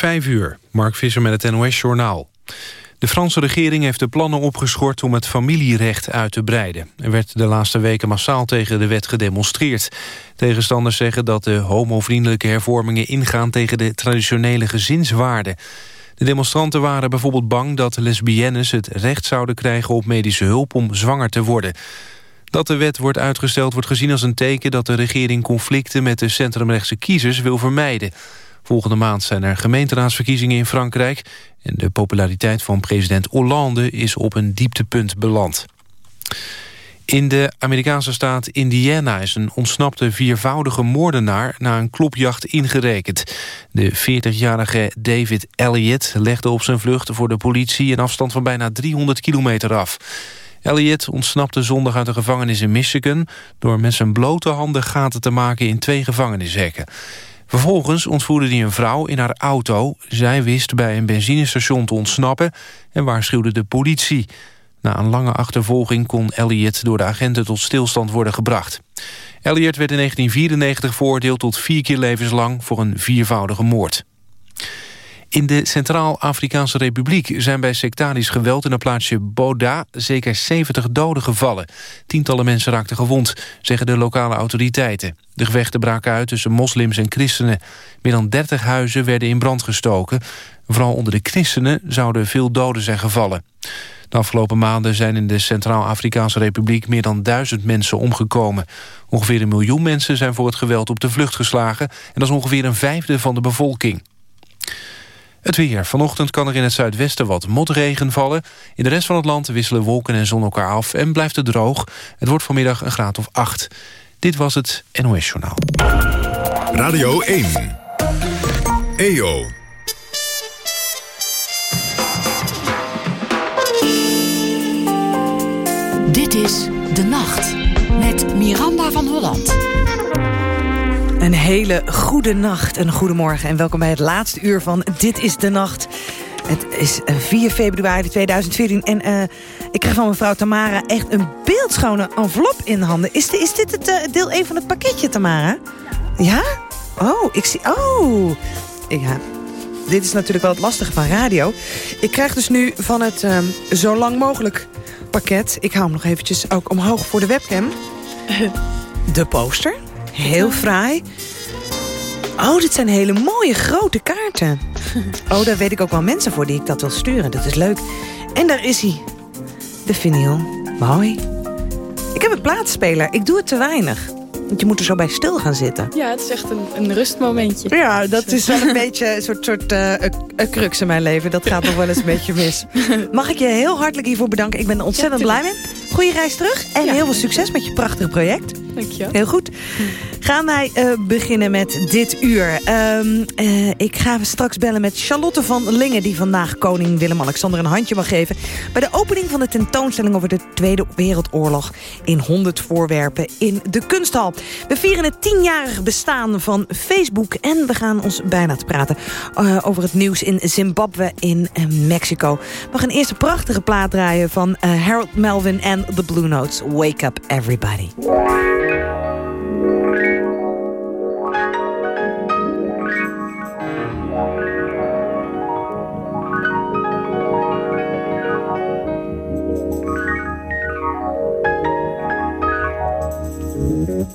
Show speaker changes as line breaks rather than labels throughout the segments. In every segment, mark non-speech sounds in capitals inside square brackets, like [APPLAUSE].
Vijf uur, Mark Visser met het NOS-journaal. De Franse regering heeft de plannen opgeschort om het familierecht uit te breiden. Er werd de laatste weken massaal tegen de wet gedemonstreerd. Tegenstanders zeggen dat de homovriendelijke hervormingen ingaan tegen de traditionele gezinswaarden. De demonstranten waren bijvoorbeeld bang dat lesbiennes het recht zouden krijgen op medische hulp om zwanger te worden. Dat de wet wordt uitgesteld wordt gezien als een teken dat de regering conflicten met de centrumrechtse kiezers wil vermijden. Volgende maand zijn er gemeenteraadsverkiezingen in Frankrijk... en de populariteit van president Hollande is op een dieptepunt beland. In de Amerikaanse staat Indiana is een ontsnapte viervoudige moordenaar na een klopjacht ingerekend. De 40-jarige David Elliott legde op zijn vlucht voor de politie een afstand van bijna 300 kilometer af. Elliott ontsnapte zondag uit de gevangenis in Michigan door met zijn blote handen gaten te maken in twee gevangenishekken. Vervolgens ontvoerde hij een vrouw in haar auto. Zij wist bij een benzinestation te ontsnappen en waarschuwde de politie. Na een lange achtervolging kon Elliot door de agenten tot stilstand worden gebracht. Elliot werd in 1994 veroordeeld tot vier keer levenslang voor een viervoudige moord. In de Centraal-Afrikaanse Republiek zijn bij sectarisch geweld in het plaatsje Boda zeker 70 doden gevallen. Tientallen mensen raakten gewond, zeggen de lokale autoriteiten. De gevechten braken uit tussen moslims en christenen. Meer dan 30 huizen werden in brand gestoken. Vooral onder de christenen zouden veel doden zijn gevallen. De afgelopen maanden zijn in de Centraal-Afrikaanse Republiek meer dan duizend mensen omgekomen. Ongeveer een miljoen mensen zijn voor het geweld op de vlucht geslagen... en dat is ongeveer een vijfde van de bevolking. Het weer. Vanochtend kan er in het zuidwesten wat motregen vallen. In de rest van het land wisselen wolken en zon elkaar af en blijft het droog. Het wordt vanmiddag een graad of 8. Dit was het NOS Journaal.
Radio 1. EO.
Dit is De Nacht met Miranda van Holland.
Een hele goede nacht en goede morgen en welkom bij het laatste uur van Dit is de Nacht. Het is 4 eh, februari 2014 en uh, ik krijg van mevrouw Tamara echt een beeldschone envelop in handen. Is, is dit het uh, deel 1 van het pakketje, Tamara? Ja? Oh, ik zie... Oh, ja. Dit is natuurlijk wel het lastige van radio. Ik krijg dus nu van het um, zo lang mogelijk pakket... ik hou hem nog eventjes ook omhoog voor de webcam... [LAUGHS] de poster... Heel fraai. Oh, dit zijn hele mooie grote kaarten. [LAUGHS] Oh, daar weet ik ook wel mensen voor die ik dat wil sturen. Dat is leuk. En daar is hij. De vinyl. Mooi. Ik heb een plaatspeler. Ik doe het te weinig. Want je moet er zo bij stil gaan zitten.
Ja, het is echt een, een rustmomentje.
Ja, dat is wel een beetje een soort, soort uh, crux in mijn leven. Dat gaat nog wel eens een beetje mis. [LAUGHS] Mag ik je heel hartelijk hiervoor bedanken. Ik ben er ontzettend blij mee. Goeie reis terug. En heel veel succes met je prachtige project.
Dankjewel.
Heel goed. Gaan wij uh, beginnen met dit uur. Um, uh, ik ga straks bellen met Charlotte van Lingen... die vandaag koning Willem-Alexander een handje mag geven... bij de opening van de tentoonstelling over de Tweede Wereldoorlog... in 100 voorwerpen in de kunsthal. We vieren het tienjarige bestaan van Facebook... en we gaan ons bijna te praten uh, over het nieuws in Zimbabwe in Mexico. We gaan eerst prachtige plaat draaien van Harold Melvin en The Blue Notes. Wake up everybody.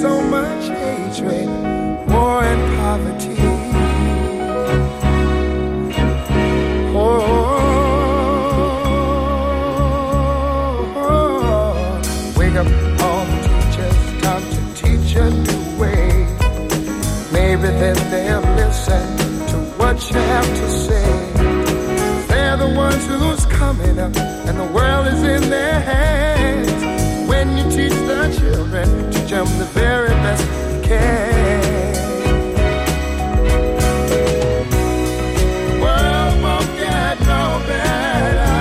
so much hatred, war, and poverty. Oh, wake up all the teachers, time to teach a new way. Maybe then they'll listen to what you have to say. They're the ones who's coming up, and the world is in their hands. Children, teach them the very best we can. The world won't get no better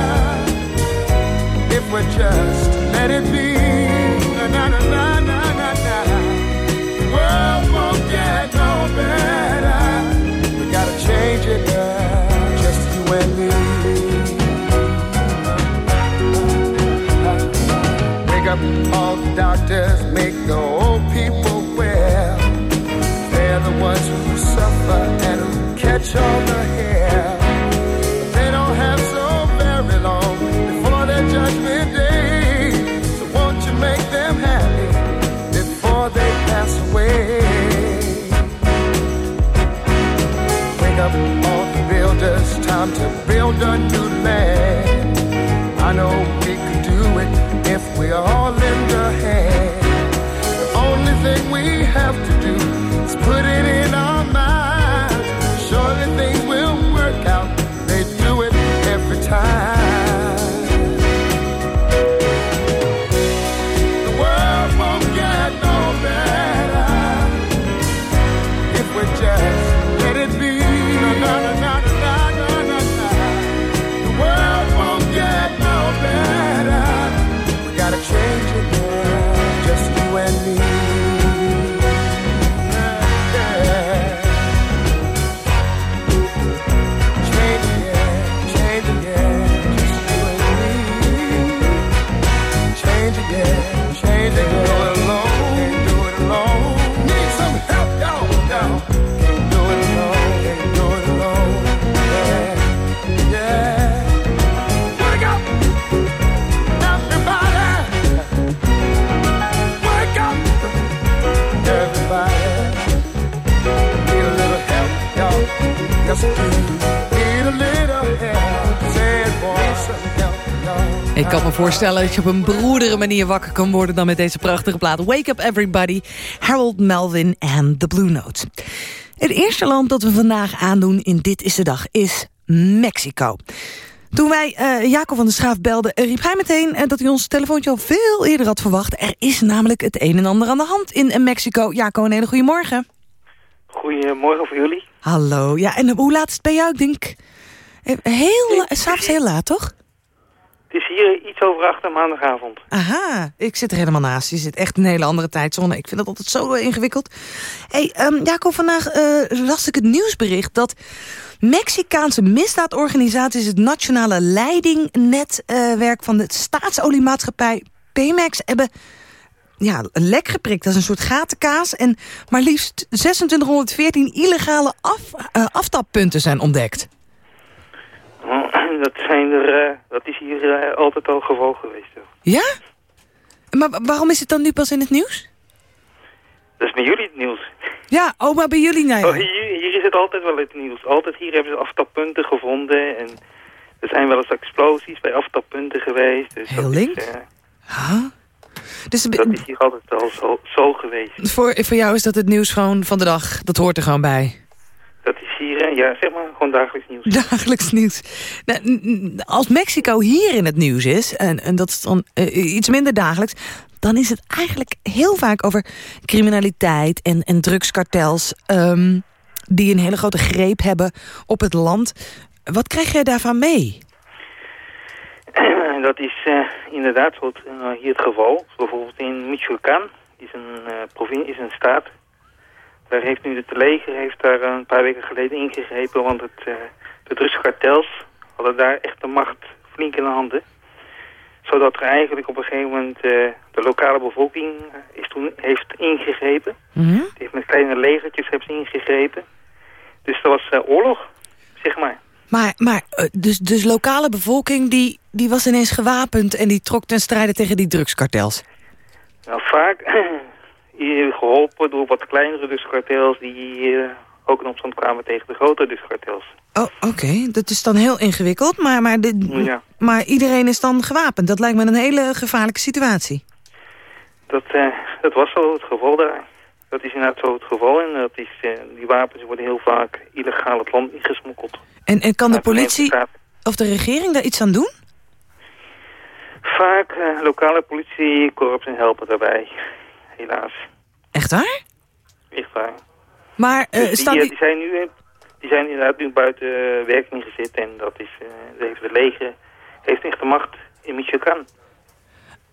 if we just let it be. The world won't get no better. We gotta change it, just you and me. All doctors, make the old people well. They're the ones who suffer and who catch all the hair. They don't have so very long before their judgment day. So won't you make them happy before they pass away? Wake up all the builders, time to build a new
kan me voorstellen dat je op een broedere manier wakker kan worden... dan met deze prachtige plaat Wake Up Everybody, Harold Melvin en The Blue Notes. Het eerste land dat we vandaag aandoen in Dit is de Dag is Mexico. Toen wij eh, Jacob van der Schaaf belden, eh, riep hij meteen... eh, dat hij ons telefoontje al veel eerder had verwacht. Er is namelijk het een en ander aan de hand in Mexico. Jaco, een hele goede morgen.
Goedemorgen voor jullie.
Hallo. Ja, en hoe laat is het bij jou? Ik denk heel, s'avonds heel laat, toch?
Is hier iets over acht maandagavond.
Aha, ik zit er helemaal naast. Je zit echt een hele andere tijdzone. Ik vind dat altijd zo eh, ingewikkeld. hey, um, Jacob, vandaag eh, las ik het nieuwsbericht... dat Mexicaanse misdaadorganisaties... het nationale leidingnetwerk van de staatsoliemaatschappij Pemex... hebben ja, lek geprikt. Dat is een soort gatenkaas. En maar liefst 2614 illegale af, eh, aftappunten zijn ontdekt.
Dat, zijn er, eh, dat is hier eh, altijd al geval geweest.
Ja? Maar wa- waarom is het dan nu pas in het nieuws?
Dat is bij jullie het nieuws.
Ja, oh, maar bij jullie nou ja.
Oh, hier, hier is het altijd wel het nieuws. Altijd hier hebben ze aftappunten gevonden. En er zijn wel eens explosies bij aftappunten geweest. Dus
Heel
dat
links.
Is, eh,
Huh? Dus
dat is hier altijd al zo, zo geweest.
voor, voor jou is dat het nieuws gewoon van de dag. Dat hoort er gewoon bij.
Ja, zeg maar, gewoon dagelijks nieuws. [LAUGHS]
Dagelijks nieuws. Nou, als Mexico hier in het nieuws is, en, en dat is dan eh, iets minder dagelijks... dan is het eigenlijk heel vaak over criminaliteit en, en drugskartels... ehm, die een hele grote greep hebben op het land. Wat krijg jij daarvan mee? [CLEARS THROAT]
Dat is eh, inderdaad het, eh, hier het geval. Bijvoorbeeld in Michoacán, is een, eh provin- is een staat. Daar heeft nu het leger heeft daar een paar weken geleden ingegrepen, want het, eh, de drugskartels hadden daar echt de macht flink in de handen. Zodat er eigenlijk op een gegeven moment eh, de lokale bevolking eh, is toen, heeft ingegrepen. Die heeft met kleine legertjes hebben ze ingegrepen. Dus dat was oorlog, zeg maar.
Maar, maar dus, dus lokale bevolking die, die was ineens gewapend... en die trok ten strijde tegen die drugskartels.
Nou, vaak [CLEARS THROAT] geholpen door wat kleinere drugskartels die eh, ook in opstand kwamen tegen de grote drugskartels.
Oh, oké. Dat is dan heel ingewikkeld. Maar, maar, de,
Ja.
maar iedereen is dan gewapend. Dat lijkt me een hele gevaarlijke situatie.
Dat, eh, dat was zo het geval daar. Dat is inderdaad zo het geval en dat is, eh, die wapens worden heel vaak illegaal het land ingesmokkeld.
En, en kan de politie of de regering daar iets aan doen?
Vaak lokale politiekorpsen helpen daarbij. Helaas.
Echt waar?
Echt waar.
Maar eh,
Dus die, eh,
die...
die, zijn nu, die zijn inderdaad nu buiten werking gezet. En dat is, eh, heeft het leger heeft echt de macht in Michoacán.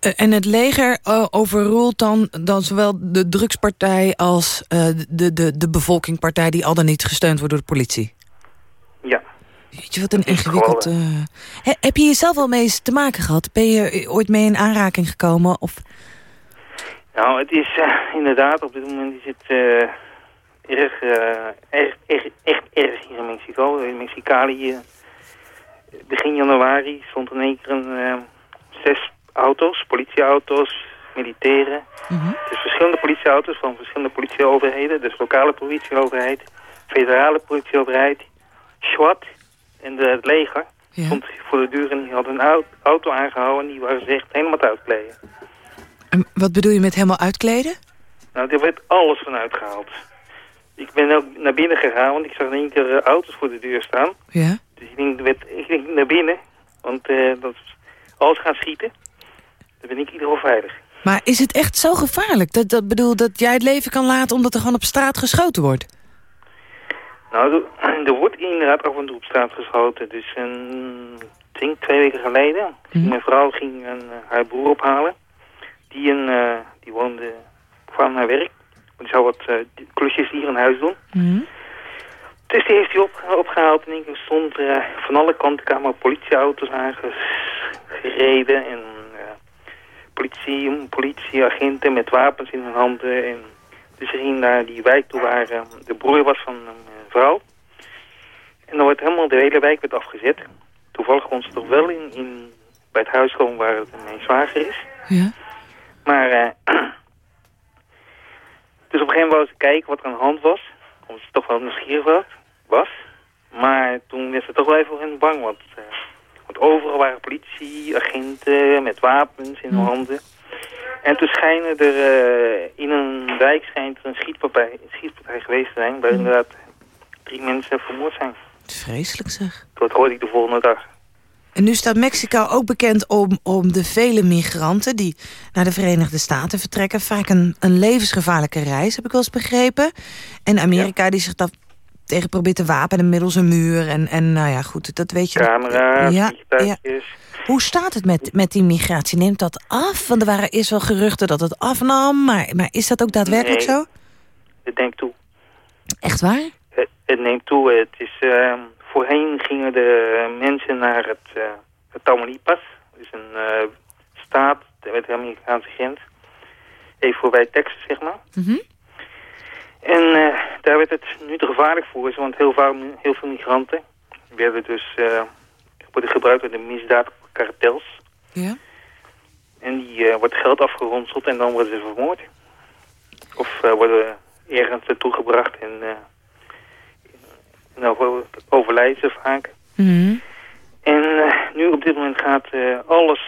eh, en het leger overroelt dan, dan zowel de drugspartij... als de, de, de bevolkingpartij die al dan niet gesteund wordt door de politie?
Ja.
Weet je, wat een ingewikkeld... He- heb je jezelf wel mee eens te maken gehad? Ben je ooit mee in aanraking gekomen? Of...
Nou, het is eh, inderdaad, op dit moment is het eh, erg, eh, erg, erg, echt erg hier in Mexico. In Mexicali, begin januari, stond in één keer een, zes auto's, politieauto's, militairen. Dus verschillende politieauto's van verschillende politieoverheden. Dus lokale politieoverheid, federale politieoverheid, SWAT en de, het leger.
Ja.
Stond voor de deur en die hadden een au- auto aangehouden en die waren ze echt helemaal te uitkleden.
En wat bedoel je met helemaal uitkleden?
Nou, er werd alles van uitgehaald. Ik ben ook naar binnen gegaan, want ik zag in één keer eh, auto's voor de deur staan.
Ja.
Dus ik denk, werd, ik denk naar binnen, want eh dat als gaan schieten, dan ben ik in ieder geval veilig.
Maar is het echt zo gevaarlijk? Dat, dat bedoel dat jij het leven kan laten omdat er gewoon op straat geschoten wordt?
Nou, er, [CLEARS THROAT] er wordt inderdaad af en toe op straat geschoten. Dus een, ik denk twee weken geleden, ging mijn vrouw ging een, eh, haar broer ophalen. Die, een, eh, die woonde, kwam naar werk. Die zou wat eh, klusjes hier in huis doen. Dus die heeft hij op, opgehaald en er stond eh, van alle kanten kwamen politieauto's aangereden en politie, politieagenten met wapens in hun handen. En, dus ze gingen naar die wijk toe waar de broer was van een vrouw. En dan wordt helemaal de hele wijk werd afgezet. Toevallig kon ze toch wel in, in, bij het huis komen waar het mijn zwager is.
Ja.
Maar, eh, [CLEARS THROAT] dus op een gegeven moment wou ze kijken wat er aan de hand was. Omdat ze toch wel nieuwsgierig was. Maar toen werd ze toch wel even bang. Want, eh, want overal waren politieagenten met wapens in hun handen. En toen schijnen er eh, in een wijk schijnt een schietpartij, een schietpartij geweest te zijn. Waar inderdaad drie mensen vermoord zijn.
Vreselijk zeg.
Dat hoorde ik de volgende dag.
En nu staat Mexico ook bekend om, om de vele migranten... die naar de Verenigde Staten vertrekken. Vaak een, een levensgevaarlijke reis, heb ik wel eens begrepen. En Amerika die zich daar tegen probeert te wapenen middels een muur. En, en nou ja, goed, dat weet je.
Camera's,
Ja, ja. Hoe staat het met, met die migratie? Neemt dat af? Want er waren eerst wel geruchten dat het afnam. Maar, maar is dat ook daadwerkelijk
Nee.
zo?
Het neemt toe.
Echt waar?
Het, het neemt toe. Het is, eh, voorheen gingen de mensen naar het, eh het Tamaulipas. Dus een eh, staat met de Amerikaanse grens. Even voorbij Texas, zeg maar.
Mhm.
En eh, daar werd het nu te gevaarlijk voor. Want heel, vaak, heel veel migranten werden dus worden gebruikt door de misdaadkartels.
Ja.
En die wordt geld afgeronseld en dan worden ze vermoord. Of worden ergens naartoe gebracht en, over, overlijden ze vaak.
Mhm.
En eh, nu op dit moment gaat eh, alles,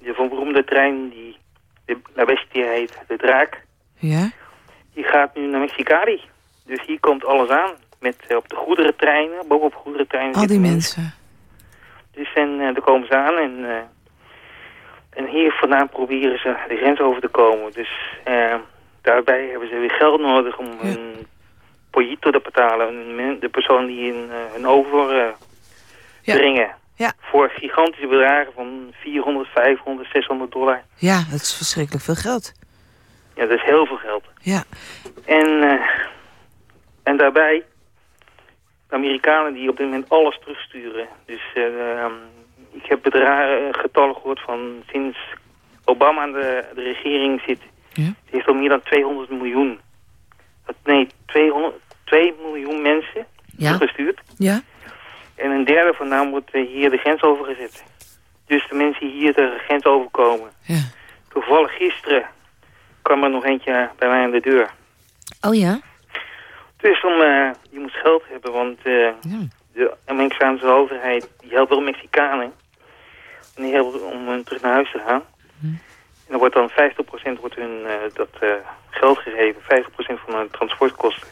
de van beroemde trein die de La Bestia heet, de draak,
Ja.
die gaat nu naar Mexicali. Dus hier komt alles aan. Met eh, op de goederentreinen, bovenop goederentreinen.
Al die mensen.
Dus en, daar komen ze aan en, en hier vandaan proberen ze de grens over te komen. Dus daarbij hebben ze weer geld nodig om hun pollito te betalen. De persoon die hun, eh, hun over eh,
Ja.
brengen.
Ja.
Voor gigantische bedragen van 400, 500, 600 dollar.
Ja, dat is verschrikkelijk veel geld.
Ja, dat is heel veel geld.
Ja.
En, eh, en daarbij, de Amerikanen die op dit moment alles terugsturen. Dus eh, ehm, ik heb bedragen, getallen gehoord van sinds Obama aan de, de regering zit.
Ja.
Heeft al meer dan 200 miljoen. Nee, 200, 2 miljoen mensen
Ja.
teruggestuurd.
Ja.
En een derde van naam wordt hier de grens overgezet. Dus de mensen die hier de grens overkomen.
Ja.
Toevallig gisteren kwam er nog eentje bij mij aan de deur.
Oh ja?
Dus om, eh, je moet geld hebben, want eh, de Amerikaanse overheid die helpt wel Mexicanen. En die helpt om hun terug naar huis te gaan. En dan wordt dan 50% wordt hun eh, dat geld gegeven, 50% van hun transportkosten.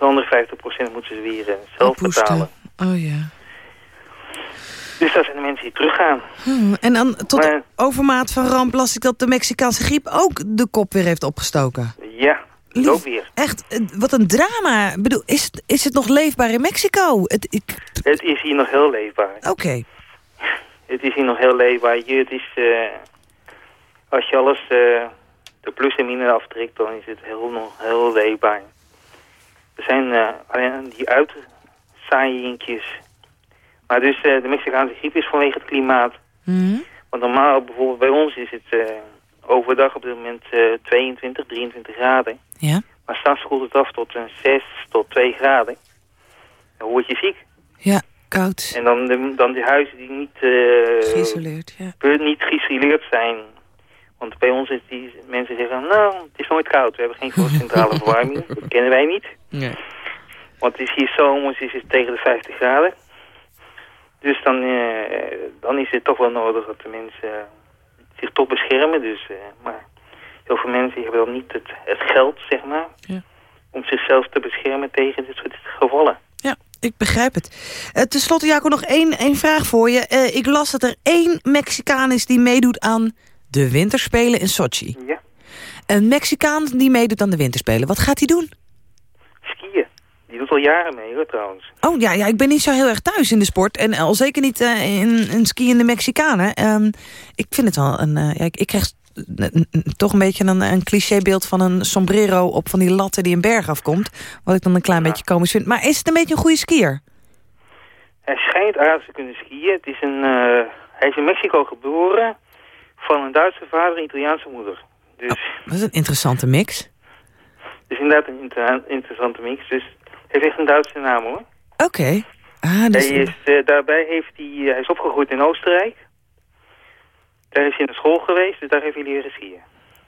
De andere 50% moeten ze weer eh, zelf
Ophoesten.
betalen.
Oh ja.
Dus dat zijn de mensen die teruggaan.
Hmm, En dan tot
Maar-
overmaat van ramp las ik dat de Mexicaanse griep ook de kop weer heeft opgestoken.
Ja,
Lief.
ook weer.
Echt, wat een drama. Ik bedoel, is, het- is het nog leefbaar in Mexico? Het, ik,
Het is hier nog heel leefbaar.
Oké.
Het is hier nog heel leefbaar. Hier, het is, eh, als je alles eh, de plus en min aftrekt, dan is het heel, nog heel leefbaar. Er zijn eh, alleen die uitzaaiingjes. Maar dus eh, de Mexicaanse griep is vanwege het klimaat.
Mhm.
Want normaal, bijvoorbeeld bij ons is het eh, overdag op dit moment eh 22, 23 graden.
Ja?
Maar s'nachts koelt het af tot een 6 tot 2 graden. Dan word je ziek.
Ja, koud.
En dan, de, dan die huizen die niet, eh,
Geïsoleerd, ja.
niet geïsoleerd zijn. Want bij ons is die mensen zeggen, nou, het is nooit koud. We hebben geen centrale [LAUGHS] verwarming. Dat kennen wij niet.
Nee.
Want het is hier zomers is het tegen de 50 graden. Dus dan, eh, dan is het toch wel nodig dat de mensen eh, zich toch beschermen. Dus, eh, maar heel veel mensen hebben dan niet het, het geld, zeg maar,
Ja.
om zichzelf te beschermen tegen dit soort gevallen.
Ja, ik begrijp het. Uh, Ten slotte, Jaco, nog één, één vraag voor je. Ik las dat er één Mexicaan is die meedoet aan de winterspelen in Sochi.
Ja,
Een Mexicaan die meedoet aan de winterspelen. Wat gaat hij doen?
skiën. Die doet al jaren mee, hoor, trouwens.
Oh ja, ja, ik ben niet zo heel erg thuis in de sport. En al zeker niet eh, in, in skiënde Mexicanen. Ehm, ik vind het wel een... eh, ja, ik, ik krijg toch een beetje een, een clichébeeld van een sombrero... op van die latten die een berg afkomt. Wat ik dan een klein
Ja.
beetje komisch vind. Maar is het een beetje een goede skier?
Hij schijnt aardig te kunnen skiën. Het is een, eh, hij is in Mexico geboren van een Duitse vader en Italiaanse moeder. Dus
Dat is een interessante mix.
het is inderdaad een inter- interessante mix. Dus hij heeft echt een Duitse naam hoor.
Oké. Ah, dus,
Hij is, eh, daarbij heeft hij, hij is opgegroeid in Oostenrijk. Daar is hij naar school geweest, dus daar heeft hij leren skiën.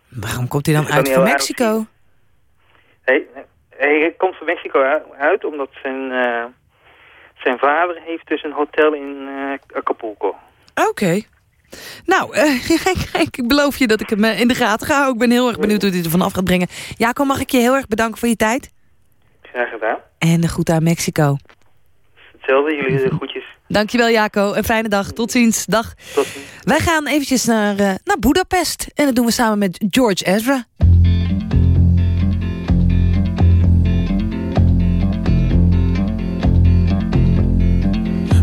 waarom komt hij dan
Dus
uit
aardig
Mexico?
Hij, hij komt van Mexico uit omdat zijn, eh, zijn vader heeft dus een hotel in eh, Acapulco.
Oké. Nou, eh, [LAUGHS] ik, ik beloof je dat ik hem eh, in de gaten ga. houden. Ik ben heel erg benieuwd hoe hij er vanaf gaat brengen. Jaco, mag ik je heel erg bedanken voor je tijd?
Graag gedaan.
En de groet aan Mexico.
Hetzelfde, jullie de groetjes.
Dankjewel Jaco, een fijne dag. Tot ziens, dag.
Tot ziens.
Wij gaan eventjes naar, eh, naar Budapest. En dat doen we samen met George Ezra.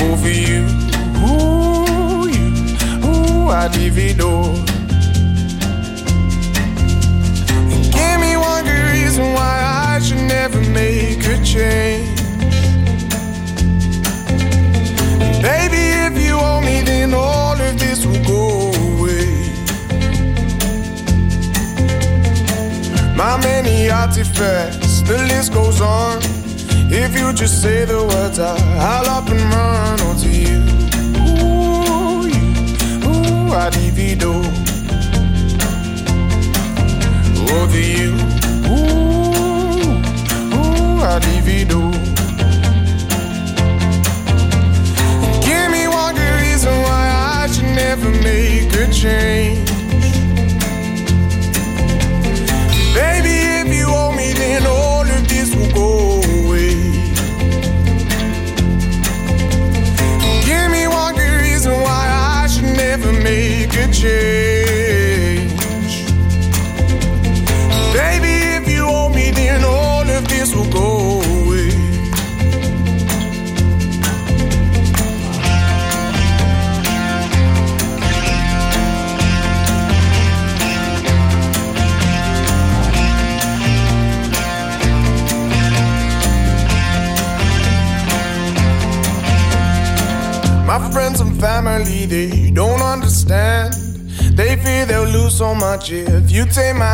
over you. Ooh, you, ooh, I divido. And give me one good reason why I should never make a change. Baby, if you owe me, then all of this will go away. My many artifacts, the list goes on. If you just say the words, I, I'll up and run onto you. Ooh, you, ooh, I divido. Over you, so much if you take my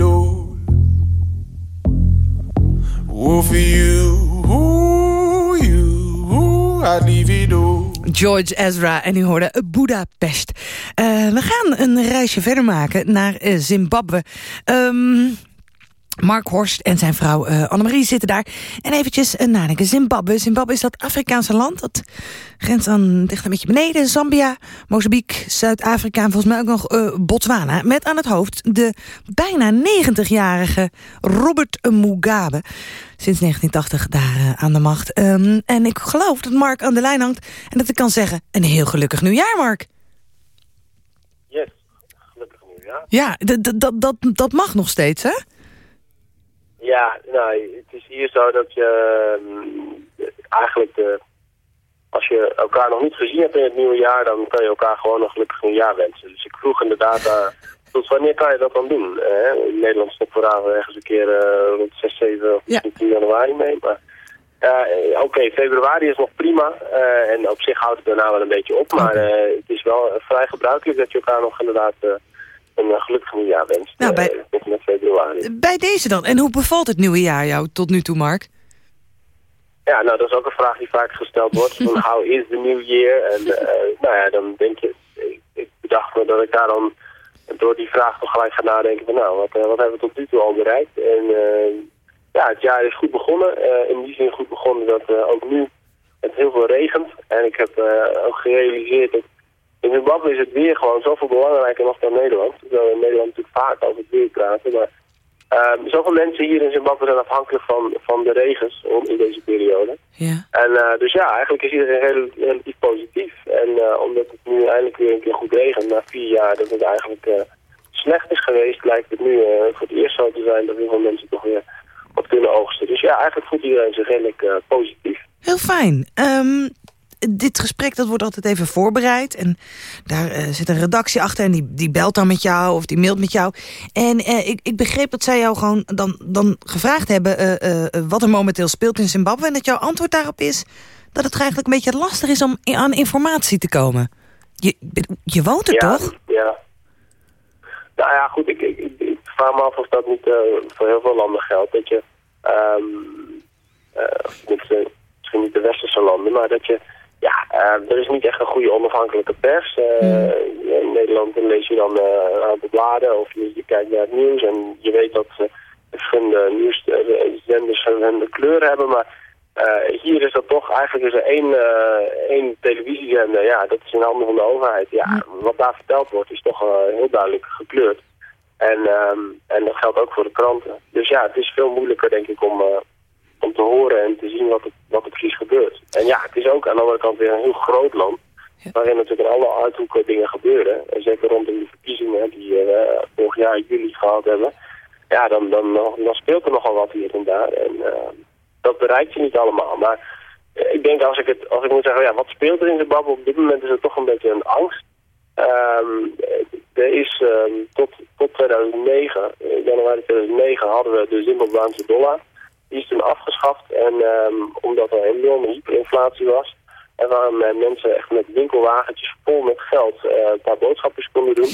all. Ooh, for you, ooh,
you, leave it all.
George Ezra en u hoorde Budapest. Eh, we gaan een reisje verder maken naar eh, Zimbabwe. Ehm, Mark Horst en zijn vrouw eh, Annemarie zitten daar. En eventjes uh, nadenken. Zimbabwe. Zimbabwe is dat Afrikaanse land. Dat grenst dan dicht een beetje beneden. Zambia, Mozambique, Zuid-Afrika en volgens mij ook nog uh, Botswana. Met aan het hoofd de bijna 90-jarige Robert Mugabe. Sinds 1980 daar aan de macht. Um, en ik geloof dat Mark aan de lijn hangt. En dat ik kan zeggen, een heel gelukkig nieuwjaar, Mark.
Yes, gelukkig nieuwjaar.
Ja, dat, dat, dat mag nog steeds, hè?
Ja, nou, het is hier zo dat je uh, eigenlijk de, als je elkaar nog niet gezien hebt in het nieuwe jaar, dan kan je elkaar gewoon nog gelukkig een jaar wensen. Dus ik vroeg inderdaad, uh, tot wanneer kan je dat dan doen? Uh, in Nederland we daar ergens een keer rond 6, 7 of
Ja.
10 januari mee. Maar oké, februari is nog prima en op zich houdt het daarna wel een beetje op. Maar het is wel vrij gebruikelijk dat je elkaar nog inderdaad een uh, gelukkig nieuwjaar wenst.
Nou, bij,
tot met februari.
Bij deze dan. En hoe bevalt het nieuwe jaar jou tot nu toe, Mark?
Ja, nou, dat is ook een vraag die vaak gesteld wordt. [LAUGHS] van, how is the new year? En uh, nou ja, dan denk je... Ik, ik, bedacht me dat ik daar dan door die vraag toch gelijk ga nadenken van... Nou, wat, wat hebben we tot nu toe al bereikt? En ja, het jaar is goed begonnen. in die zin goed begonnen dat ook nu het heel veel regent. En ik heb ook gerealiseerd dat in Zimbabwe is het weer gewoon zoveel belangrijker nog dan Nederland. Terwijl we in Nederland natuurlijk vaak over het weer praten. Maar uh, zoveel mensen hier in Zimbabwe zijn afhankelijk van, van de regens in deze periode.
Ja.
En uh, dus ja, eigenlijk is iedereen heel, relatief positief. En uh, omdat het nu eindelijk weer een keer goed regent, na vier jaar dat het eigenlijk slecht is geweest, lijkt het nu voor het eerst zo te zijn dat heel veel mensen toch weer wat kunnen oogsten. Dus ja, eigenlijk voelt iedereen zich redelijk positief.
Heel fijn. Um dit gesprek dat wordt altijd even voorbereid. En daar uh, zit een redactie achter en die, die belt dan met jou of die mailt met jou. En uh, ik, ik begreep dat zij jou gewoon dan, dan gevraagd hebben uh, wat er momenteel speelt in Zimbabwe. En dat jouw antwoord daarop is dat het eigenlijk een beetje lastig is om aan informatie te komen. Je, je woont er
ja,
toch?
Ja. Nou ja, goed, ik, ik, ik, ik vraag me af of dat niet voor heel veel landen geldt. Dat je, um, misschien niet de westerse landen, maar dat je ja, uh, er is niet echt een goede onafhankelijke pers. Uh, mm. In Nederland lees je dan uh, een aantal bladen of je, kijkt naar het nieuws en je weet dat uh, verschillende nieuwszenders verschillende kleuren hebben. Maar hier is dat toch, eigenlijk is er één, één televisiezender, ja, dat is in handen van de overheid. Ja, mm. wat daar verteld wordt is toch heel duidelijk gekleurd. En, um, en dat geldt ook voor de kranten. Dus ja, het is veel moeilijker denk ik om om te horen en te zien wat er, wat er precies gebeurt. En ja, het is ook aan de andere kant weer een heel groot land, ja. waarin natuurlijk in alle uithoeken dingen gebeuren. En zeker rondom de verkiezingen die we uh, vorig jaar in juli gehad hebben. Ja, dan, dan, dan speelt er nogal wat hier en daar. En uh, dat bereikt je niet allemaal. Maar uh, ik denk als ik, het, als ik moet zeggen, ja, wat speelt er in Zimbabwe? Op dit moment is het toch een beetje een angst. Um, er is um, tot, tot 2009, januari 2009, hadden we de Zimbabweanse dollar. Die is toen afgeschaft en um, omdat er een enorme hyperinflatie was... en waarom uh, mensen echt met winkelwagentjes vol met geld uh, een paar boodschapjes konden doen.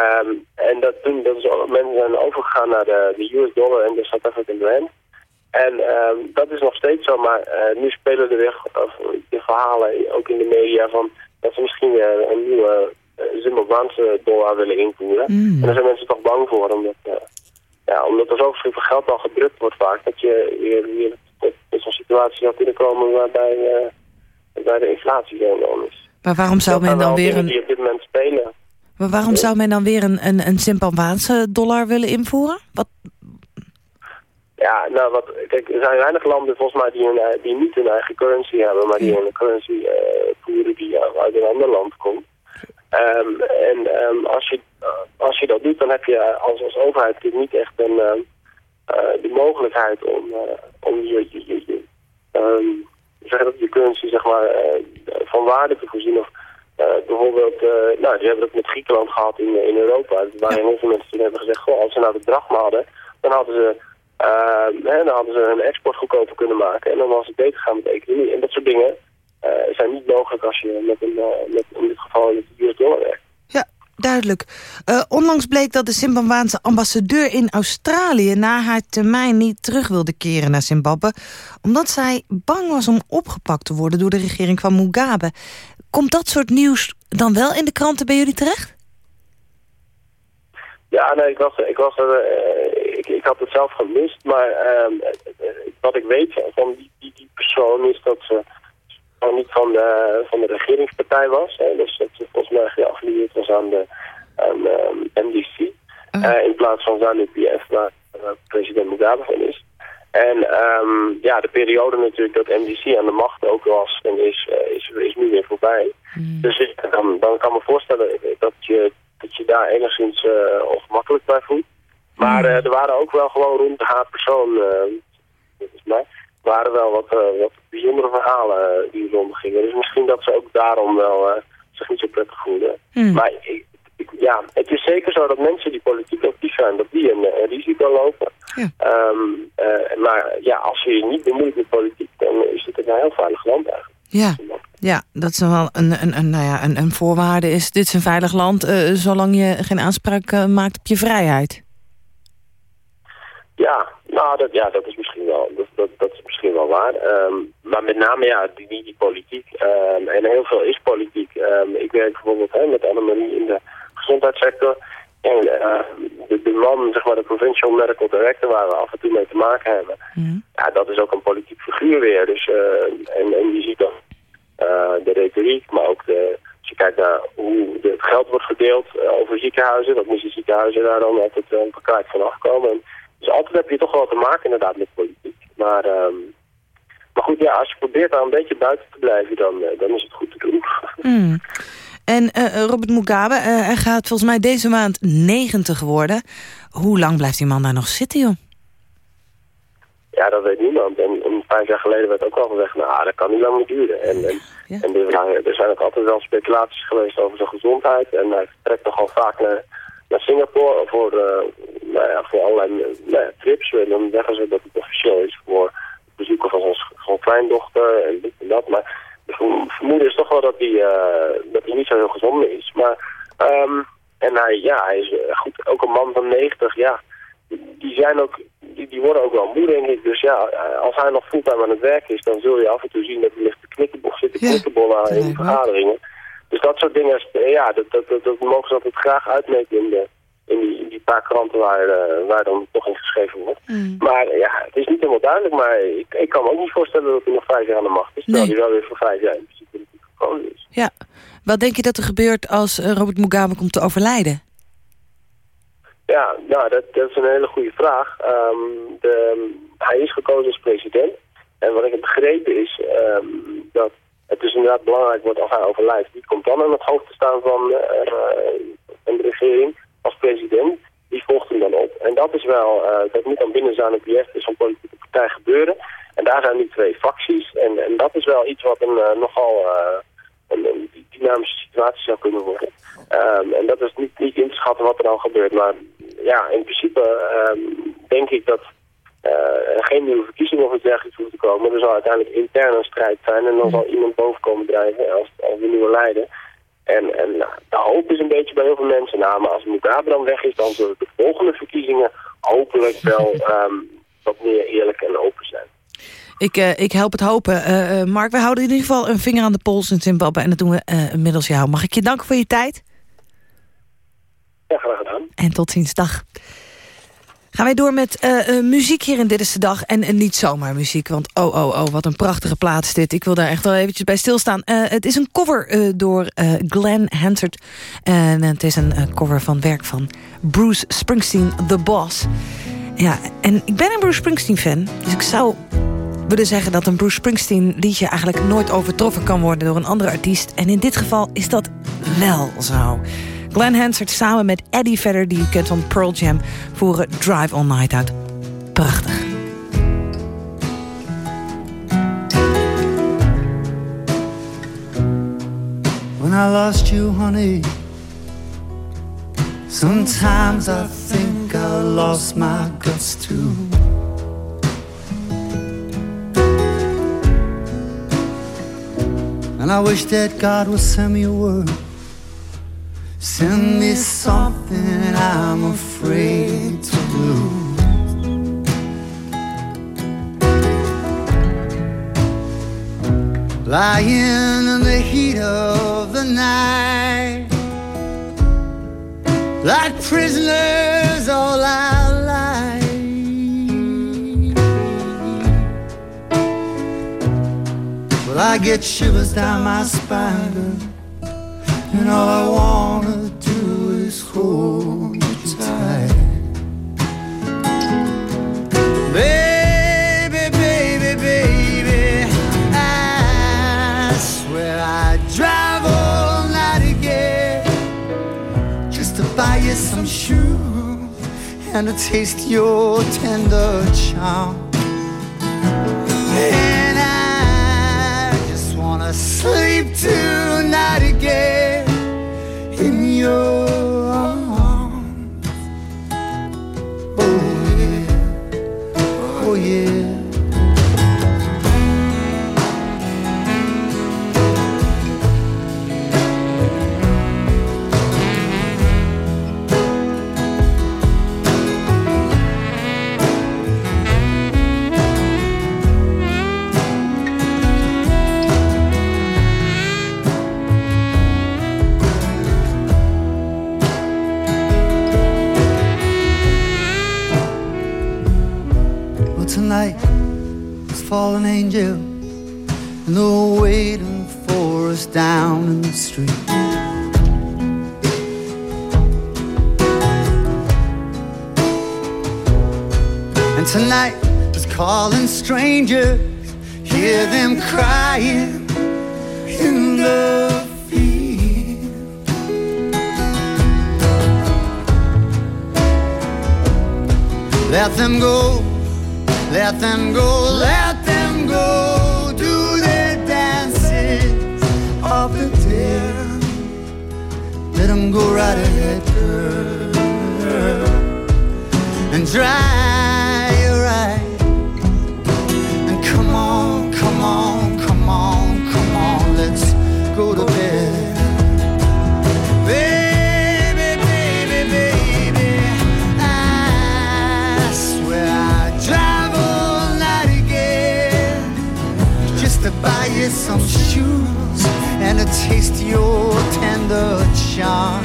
Um, en dat toen, dat is, mensen zijn overgegaan naar de, de US dollar en de South African rand. En um, dat is nog steeds zo, maar uh, nu spelen er weer de verhalen, ook in de media, van dat ze misschien weer een nieuwe Zimbabweanse dollar willen invoeren.
Mm.
En daar zijn mensen toch bang voor, omdat ja, omdat er zoveel geld al gedrukt wordt vaak, dat je weer, tot zo'n situatie zou kunnen komen waarbij, uh, waarbij de inflatie enorm is.
Maar waarom zou men dan weer
een...
een...
die op dit moment spelen.
Maar waarom zou men dan weer een, een, een Zimbabweanse dollar willen invoeren? Wat,
Ja, nou, wat, kijk, er zijn weinig landen volgens mij die, ei- die niet hun eigen currency hebben, maar die een currency eh, voeren die eh, uit een ander land komt. Ehm, en ehm, als, je, eh, als je dat doet, dan heb je als, als overheid natuurlijk niet echt een, ehm, eh, de mogelijkheid om, eh, om je, je, je, je, ehm, je dat, je currency zeg maar, eh, van waarde te voorzien. Of, eh, bijvoorbeeld, eh, nou, die hebben dat met Griekenland gehad in, in Europa. Waarin heel veel mensen toen hebben gezegd, goh, als ze nou de drachma hadden, dan hadden ze uh, hè, dan hadden ze hun export goedkoper kunnen maken en dan was het beter gaan met de economie. En dat soort dingen eh, zijn niet mogelijk als je met een, eh, met, in dit geval met de US dollar werkt.
ja, duidelijk. Eh, onlangs bleek dat de Zimbabweanse ambassadeur in Australië... na haar termijn niet terug wilde keren naar Zimbabwe... omdat zij bang was om opgepakt te worden door de regering van Mugabe. Komt dat soort nieuws dan wel in de kranten bij jullie terecht?
Ja, nee, ik was, ik, was eh, ik, had het zelf gemist, maar ehm, eh, eh, wat ik weet van die, die persoon is dat ze gewoon niet van de, van de regeringspartij was. Hè, dus dat ze volgens mij geaffilieerd was aan de aan, ehm, MDC. eh, in plaats van ZANU-PF, waar eh, president Mugabe van is. En ehm, ja, de periode natuurlijk dat MDC aan de macht ook was en is, eh, is, is nu weer voorbij. Dus ik, dan, dan kan ik me voorstellen dat je, dat je daar enigszins eh, ongemakkelijk bij voelt. Maar eh, er waren ook wel gewoon rond haar persoon, eh, volgens mij, waren wel wat, eh, wat bijzondere verhalen eh, die rondgingen. Dus misschien dat ze ook daarom wel eh, zich niet zo prettig voelden. Maar ik, ik- ja, het is zeker zo dat mensen die politiek actief zijn, dat die een, een risico lopen.
Ja.
Eh, maar ja, als je je niet bemoeit met politiek, dan is het een heel veilig land eigenlijk.
Ja, ja dat is wel een, een, een, nou ja, een, een voorwaarde. Is, dit is een veilig land, zolang je geen aanspraak maakt op je vrijheid.
Ja, nou, dat, ja, dat is misschien wel, dat, dat, dat is misschien wel waar. Ehm, maar met name, ja, die, die, politiek. ehm, en heel veel is politiek. Ehm, ik werk bijvoorbeeld hè, met Annemarie in de gezondheidssector. En eh, de, de man, zeg maar, de provincial medical director, waar we af en toe mee te maken hebben. Ja, dat is ook een politiek figuur weer. Dus, eh, en, en je ziet dan eh, de retoriek, maar ook de, als je kijkt naar hoe het geld wordt verdeeld eh, over ziekenhuizen, dat moesten ziekenhuizen daar dan altijd uh, een pakket van afkomen. En, dus altijd heb je toch wel te maken inderdaad met politiek. Maar, ehm, maar goed, ja, als je probeert daar een beetje buiten te blijven, dan, eh, dan is het goed te doen. [LAUGHS]
Hmm. En eh, Robert Mugabe, eh, hij gaat volgens mij deze maand 90 worden. Hoe lang blijft die man daar nog zitten, joh?
Ja, dat weet niemand. En, en vijf jaar geleden werd ook al gezegd, nou, dat kan niet lang meer duren. En, en, en er, er zijn ook altijd wel speculaties geweest over zijn gezondheid. En hij trekt toch al vaak naar, naar Singapore voor, eh, nou ja, voor allerlei nou ja, trips. En dan zeggen ze dat het officieel is voor het bezoeken van zijn, kleindochter en dit en dat. Maar verm- vermoeden is toch wel dat hij, eh, dat hij niet zo heel gezond is. Maar, ehm, en hij, ja, hij is eh, goed, ook een man van 90, ja die zijn ook, die, die worden ook wel moe, denk ik. Dus ja, als hij nog fulltime aan het werk is, dan zul je af en toe zien dat hij ligt te knikkenbol, zit te knikkenbollen in vergaderingen. Dus dat soort dingen, ja, dat, dat, dat, dat mogen ze altijd graag uitmeten in, de, in, die, in die paar kranten waar, eh, waar dan toch in geschreven wordt. Maar eh, ja, het is niet helemaal duidelijk, maar ik, ik kan me ook niet voorstellen dat hij nog vijf jaar aan de macht is. Terwijl
Nee.
hij wel weer voor vijf jaar in principe gekozen is.
Ja. Wat denk je dat er gebeurt als eh, Robert Mugabe komt te overlijden?
Ja, nou, dat, dat is een hele goede vraag. Ehm, de, hij is gekozen als president. En wat ik heb begrepen is ehm, dat het dus inderdaad belangrijk wordt als hij overlijdt. Wie komt dan aan het hoofd te staan van, eh, van de regering als president? Die volgt hem dan op. En dat is wel, eh, dat moet dan binnen zijn PF, dus een politieke partij gebeuren. En daar zijn nu twee facties. En, en dat is wel iets wat een eh, nogal eh, een, een dynamische situatie zou kunnen worden. Ehm, en dat is niet, niet in te schatten wat er dan gebeurt. Maar ja, in principe ehm, denk ik dat eh, geen nieuwe verkiezingen of iets dergelijks hoeven te komen. Er zal uiteindelijk intern een strijd zijn en dan zal iemand boven komen drijven als, als de nieuwe leider. En, en nou, de hoop is een beetje bij heel veel mensen, nou, maar als Mugabe dan weg is, dan zullen de volgende verkiezingen hopelijk [LAUGHS] wel ehm, wat meer eerlijk en open zijn.
Ik, eh, ik help het hopen. Eh, eh, Mark, we houden in ieder geval een vinger aan de pols in Zimbabwe. En dat doen we eh, middels jou. Mag ik je danken voor je tijd?
Ja, graag gedaan.
En tot ziens. Dag.
Gaan wij door met uh, uh, muziek hier in Dit is de Dag. En, en niet zomaar muziek, want oh, oh, oh, wat een prachtige plaats dit. Ik wil daar echt wel eventjes bij stilstaan. Het is een cover door Glenn Hansard. En het is een cover van werk van Bruce Springsteen, The Boss. Ja, en ik ben een Bruce Springsteen fan. Dus ik zou willen zeggen dat een Bruce Springsteen liedje... eigenlijk nooit overtroffen kan worden door een andere artiest. En in dit geval is dat wel zo. Glenn Hansard samen met Eddie Vedder, die je kent van Pearl Jam... voeren Drive All Night uit. Prachtig. When I lost you, honey Sometimes I think I lost my guts too And I wish that God would send me a word Send me something I'm afraid to lose. Lying in the heat of the night, like prisoners all our lives. Well, I get shivers down my spine. And all I wanna do is hold you tight. Baby, baby, baby I swear I'd drive all night again Just to buy you some shoes And to taste your tender charm. And I just wanna sleep tonight again in calling strangers, hear them crying in the field. Let them go, let them go, let them go do the dances of the dead. Let them go right ahead, girl, and dry some shoes and a taste your tender charm.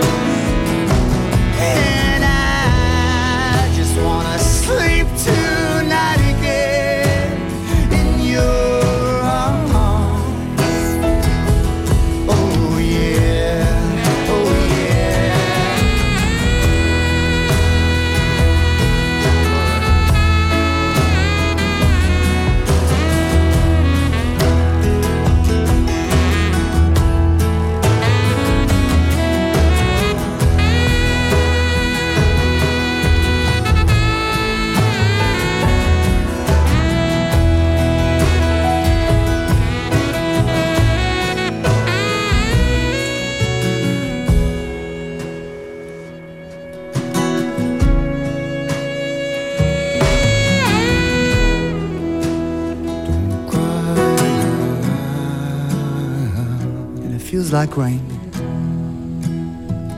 Like rain.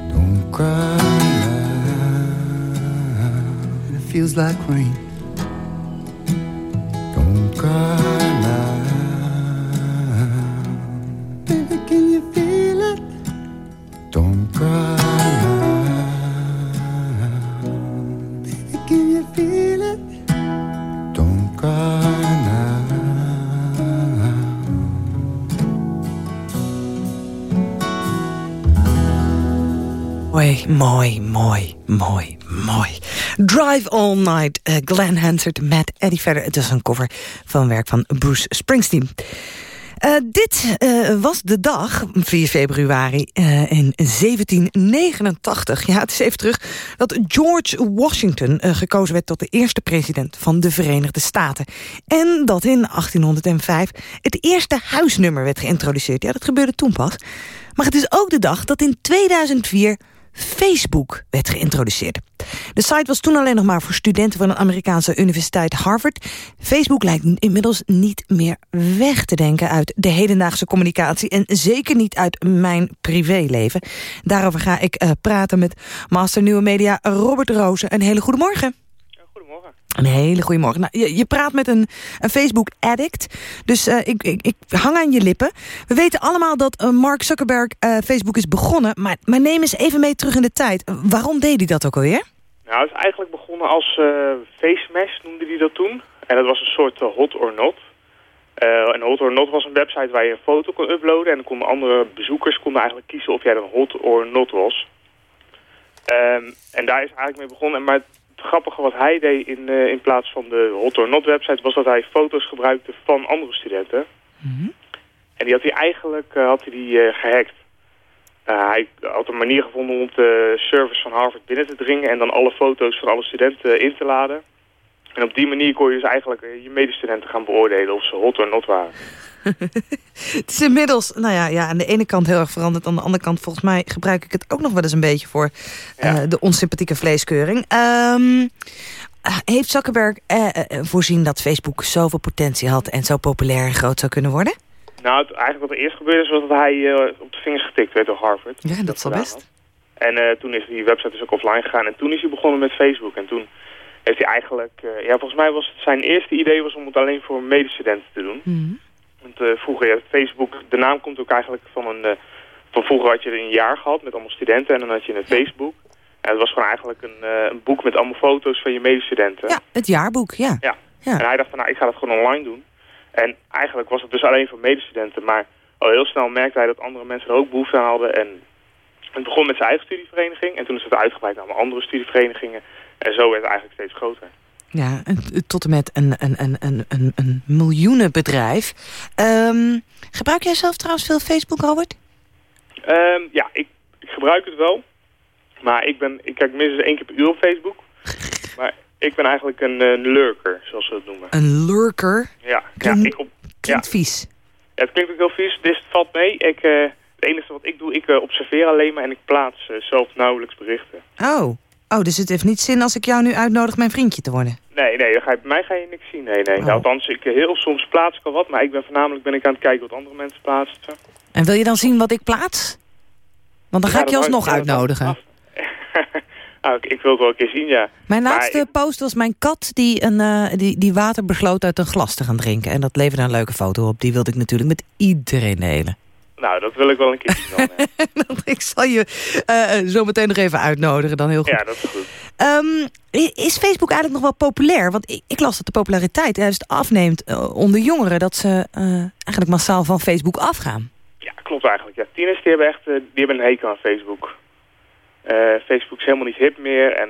Don't cry now. It feels like rain.
Mooi, mooi, mooi, mooi. Drive All Night, uh, Glenn Hansard met Eddie Vedder. Het is een cover van werk van Bruce Springsteen. Uh, dit uh, was de dag, 4 februari in 1789. Ja, het is even terug dat George Washington gekozen werd... tot de eerste president van de Verenigde Staten. En dat in 1805 het eerste huisnummer werd geïntroduceerd. Ja, dat gebeurde toen pas. Maar het is ook de dag dat in 2004 Facebook werd geïntroduceerd. De site was toen alleen nog maar voor studenten van een Amerikaanse universiteit Harvard. Facebook lijkt inmiddels niet meer weg te denken uit de hedendaagse communicatie... en zeker niet uit mijn privéleven. Daarover ga ik uh, praten met Master Nieuwe Media Robert Rozen. Een hele goede morgen. Een hele goede morgen. Nou, je, je, praat met een, een Facebook-addict. Dus uh, ik, ik, ik, hang aan je lippen. We weten allemaal dat uh, Mark Zuckerberg uh, Facebook is begonnen. Maar, maar neem eens even mee terug in de tijd. waarom deed hij dat ook alweer?
Nou, het is eigenlijk begonnen als FaceMesh, noemde hij dat toen. En dat was een soort hot or not. en hot or not was een website waar je een foto kon uploaden. En dan konden andere bezoekers konden eigenlijk kiezen of jij dan hot or not was. Um, en daar is eigenlijk mee begonnen. Maar grappige wat hij deed in, uh, in plaats van de Hot or Not website... was dat hij foto's gebruikte van andere studenten. Mm -hmm. En die had hij eigenlijk uh, had hij die, uh, gehackt. hij had een manier gevonden om de servers van Harvard binnen te dringen... en dan alle foto's van alle studenten in te laden. En op die manier kon je dus eigenlijk je medestudenten gaan beoordelen... of ze hot or not waren. [LAUGHS]
het is inmiddels, nou ja, ja, aan de ene kant heel erg veranderd. Aan de andere kant, volgens mij, gebruik ik het ook nog wel eens een beetje voor ja. uh, de onsympathieke vleeskeuring. Um, heeft Zuckerberg uh, uh, voorzien dat Facebook zoveel potentie had en zo populair en groot zou kunnen worden?
Nou, het, eigenlijk wat er eerst gebeurde is dat hij op de vingers getikt werd door Harvard.
Ja, dat, dat is wel best. Had.
En toen is die website dus ook offline gegaan en toen is hij begonnen met Facebook. En toen heeft hij eigenlijk, ja, volgens mij was het zijn eerste idee was om het alleen voor medestudenten te doen. Mm -hmm. Want uh, vroeger, ja, Facebook, de naam komt ook eigenlijk van een... Uh, van vroeger had je een jaar gehad met allemaal studenten en dan had je een Facebook. En het was gewoon eigenlijk een, uh, een boek met allemaal foto's van je medestudenten.
Ja, het jaarboek, ja.
ja. ja. En hij dacht van, nou, ik ga dat gewoon online doen. En eigenlijk was het dus alleen voor medestudenten. Maar al heel snel merkte hij dat andere mensen er ook behoefte aan hadden. En het begon met zijn eigen studievereniging. En toen is het uitgebreid naar andere studieverenigingen. En zo werd het eigenlijk steeds groter.
Ja, tot en met een, een, een, een, een, een miljoenenbedrijf. Um, gebruik jij zelf trouwens veel Facebook, Robert?
Um, ja, ik, ik, gebruik het wel. Maar ik, ben, ik kijk minstens één keer per uur op Facebook. [LAUGHS] maar ik ben eigenlijk een, een lurker, zoals ze het noemen.
Een lurker?
Ja.
Klink,
ja
ik op, klinkt ja. vies.
Ja, het klinkt ook heel vies. Dit valt mee. Ik, uh, het enige wat ik doe, ik uh, observeer alleen maar en ik plaats uh, zelf nauwelijks berichten.
Oh. Oh, dus het heeft niet zin als ik jou nu uitnodig mijn vriendje te worden?
Nee, nee, bij mij ga je niks zien. Nee, nee. Oh. Althans, ik, heel soms plaats ik al wat, maar ik ben voornamelijk ben ik aan het kijken wat andere mensen plaatsen.
En wil je dan zien wat ik plaats? Want dan ga ja, ik je alsnog uitnodigen. [LAUGHS]
nou, ik, ik, wil het wel een keer zien, ja.
Mijn laatste post was mijn kat die, een, uh, die, die water besloot uit een glas te gaan drinken. En dat leverde een leuke foto op. Die wilde ik natuurlijk met iedereen delen.
Nou, dat wil ik wel een keer zien dan. [LAUGHS]
ik zal je uh, zo meteen nog even uitnodigen dan heel goed.
Ja, dat is goed.
Um, is Facebook eigenlijk nog wel populair? Want ik, ik las dat de populariteit juist afneemt uh, onder jongeren... dat ze uh, eigenlijk massaal van Facebook afgaan.
Ja, klopt eigenlijk. Ja. Tieners die hebben echt die hebben een hekel aan Facebook. Facebook is helemaal niet hip meer. En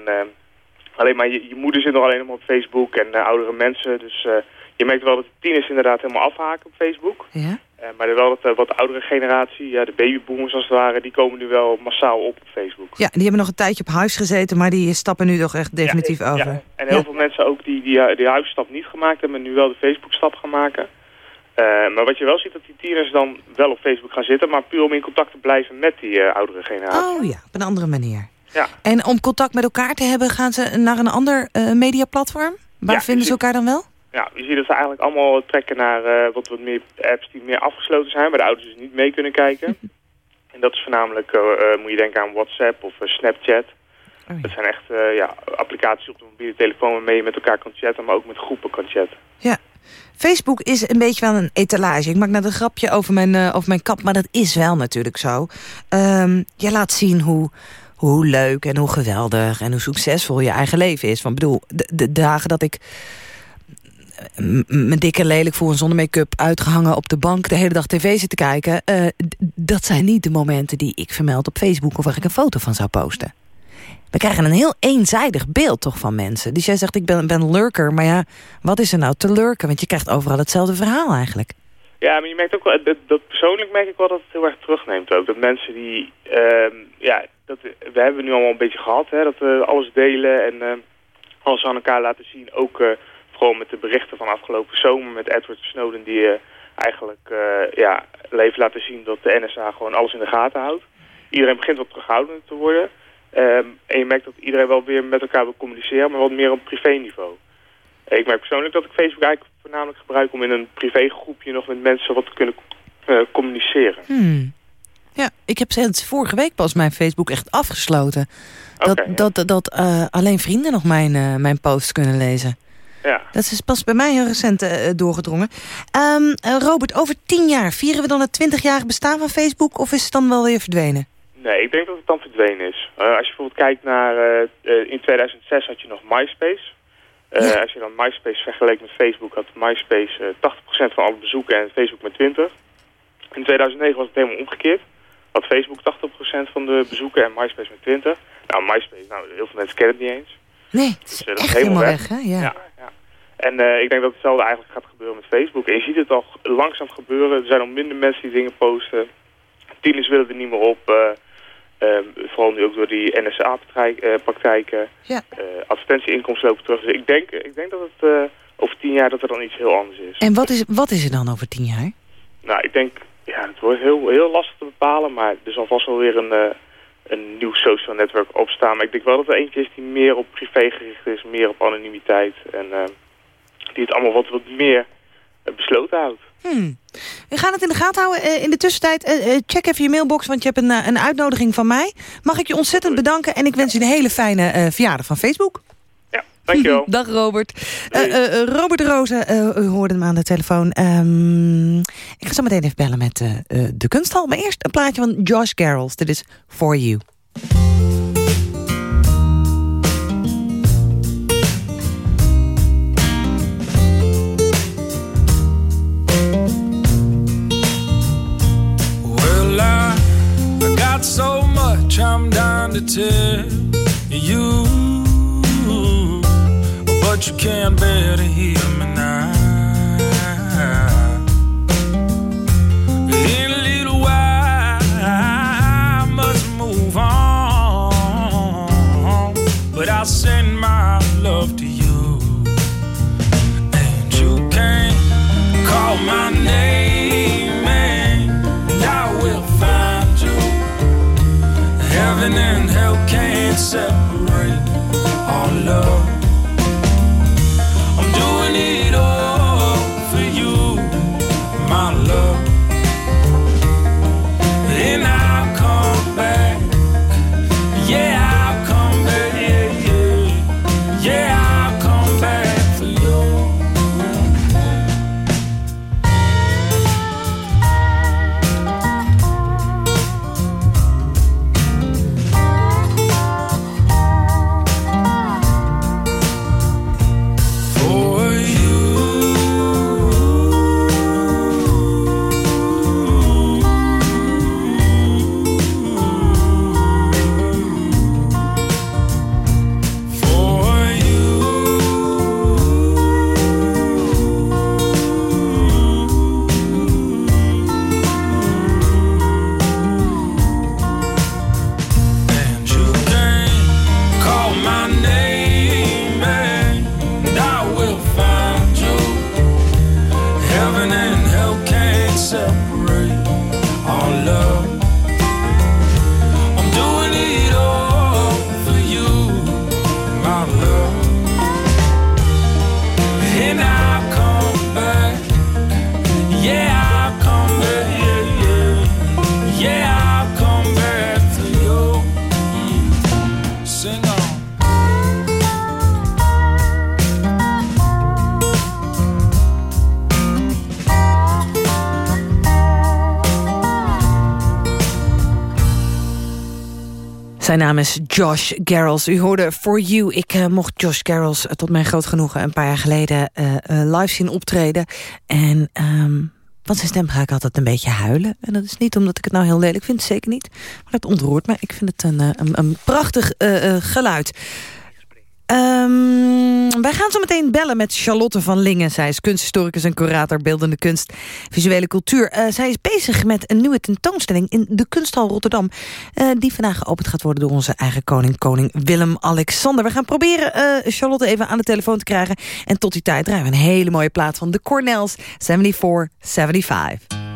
alleen maar je, je moeder zit nog alleen maar op Facebook en oudere mensen. Dus je merkt wel dat de tieners inderdaad helemaal afhaken op Facebook.
Ja?
Uh, maar wel dat uh, wat oudere generatie, ja, de babyboomers als het ware, die komen nu wel massaal op op Facebook.
Ja, die hebben nog een tijdje op huis gezeten, maar die stappen nu toch echt definitief
ja,
over.
Ja. En heel veel mensen ook die, die die huisstap niet gemaakt hebben, nu wel de Facebook-stap gaan maken. Uh, maar wat je wel ziet, dat die tieners dan wel op Facebook gaan zitten, maar puur om in contact te blijven met die oudere generatie.
Oh ja, op een andere manier.
Ja.
En om contact met elkaar te hebben, gaan ze naar een ander mediaplatform? Waar vinden ze elkaar dan wel?
Ja, je ziet dat ze eigenlijk allemaal trekken naar uh, wat, wat meer apps die meer afgesloten zijn, waar de ouders dus niet mee kunnen kijken. [LAUGHS] en dat is voornamelijk, uh, uh, moet je denken aan WhatsApp of Snapchat. Oh, ja. Dat zijn echt ja, applicaties op de mobiele telefoon waarmee je met elkaar kan chatten, maar ook met groepen kan chatten.
Ja. Facebook is een beetje wel een etalage. Ik maak net een grapje over mijn, over mijn kap, maar dat is wel natuurlijk zo. Um, je laat zien hoe, hoe leuk en hoe geweldig en hoe succesvol je eigen leven is. Want bedoel, de, de dagen dat ik mijn dikke lelijk voor en zonder make-up uitgehangen op de bank de hele dag tv zitten kijken. Uh, dat zijn niet de momenten die ik vermeld op Facebook of waar ik een foto van zou posten. We krijgen een heel eenzijdig beeld toch van mensen. Dus jij zegt ik ben, ben lurker, maar ja, wat is er nou te lurken? Want je krijgt overal hetzelfde verhaal eigenlijk.
Ja, maar je merkt ook wel, dat, dat persoonlijk merk ik wel dat het heel erg terugneemt ook. Dat mensen die, uh, ja, dat, we hebben nu allemaal een beetje gehad, hè, dat we alles delen en uh, alles aan elkaar laten zien. Ook vooral met de berichten van afgelopen zomer met Edward Snowden, die uh, eigenlijk ja, leven laten zien dat de NSA gewoon alles in de gaten houdt. Iedereen begint wat terughoudend te worden. Um, en je merkt dat iedereen wel weer met elkaar wil communiceren, maar wat meer op privé-niveau. Ik merk persoonlijk dat ik Facebook eigenlijk voornamelijk gebruik om in een privégroepje nog met mensen wat te kunnen uh, communiceren.
Hmm. Ja, ik heb sinds vorige week pas mijn Facebook echt afgesloten. Dat, dat, dat uh, alleen vrienden nog mijn, uh, mijn posts kunnen lezen.
Ja.
Dat is pas bij mij heel recent uh, doorgedrongen. Um, Robert, over tien jaar, vieren we dan het twintigjarig bestaan van Facebook... of is het dan wel weer verdwenen?
Nee, ik denk dat het dan verdwenen is. als je bijvoorbeeld kijkt naar... in 2006 had je nog MySpace... Uh, ja. Als je dan MySpace vergelijkt met Facebook, had MySpace uh, 80% van alle bezoeken en Facebook met 20%. In 2009 was het helemaal omgekeerd. Had Facebook 80% van de bezoeken en MySpace met 20%. Nou, MySpace, nou, heel veel mensen kennen het niet eens.
Nee, het is dus, echt helemaal weg, weg hè? Ja.
En uh, ik denk dat hetzelfde eigenlijk gaat gebeuren met Facebook. En je ziet het al langzaam gebeuren. Er zijn al minder mensen die dingen posten. Tieners willen er niet meer op. Um, vooral nu ook door die NSA-praktijken.
Ja.
uh, advertentieinkomsten lopen terug. Dus ik denk, ik denk dat het over tien jaar dat er dan iets heel anders is.
En wat is, wat is er dan over tien jaar?
Nou, ik denk, ja, het wordt heel, heel lastig te bepalen. Maar er zal vast wel weer een, een nieuw social netwerk opstaan. Maar ik denk wel dat er eentje is die meer op privé gericht is. Meer op anonimiteit. En die het allemaal wat, wat meer besloten houdt.
Hmm. We gaan het in de gaten houden. in de tussentijd, check even je mailbox, want je hebt een, een uitnodiging van mij. Mag ik je ontzettend bedanken en ik wens je een hele fijne uh, verjaardag van Facebook.
Ja, dankjewel. [LAUGHS]
Dag Robert. Uh, Robert de Rozen, u hoorde hem aan de telefoon. Um, ik ga zo meteen even bellen met de kunsthal. Maar eerst een plaatje van Josh Garrels. Dit is For You.
So much I'm dying to tell you, but you can't bear to hear me now. In a little while, I must move on, but I'll send my love to you, and you can call my name. Separate our love.
Zijn naam is Josh Garrels. U hoorde For You. Ik eh, mocht Josh Garrels eh, tot mijn groot genoegen... een paar jaar geleden eh, live zien optreden. En ehm van zijn stem ga ik altijd een beetje huilen. En dat is niet omdat ik het nou heel lelijk vind, zeker niet. Maar het ontroert me. Ik vind het een, een, een prachtig geluid. Ehm, wij gaan zo meteen bellen met Charlotte van Lingen. Zij is kunsthistoricus en curator beeldende kunst, visuele cultuur. Uh, zij is bezig met een nieuwe tentoonstelling in de Kunsthal Rotterdam... Eh, die vandaag geopend gaat worden door onze eigen koning, koning Willem-Alexander. We gaan proberen eh, Charlotte even aan de telefoon te krijgen. En tot die tijd draaien we een hele mooie plaat van de Cornels,
74, 75.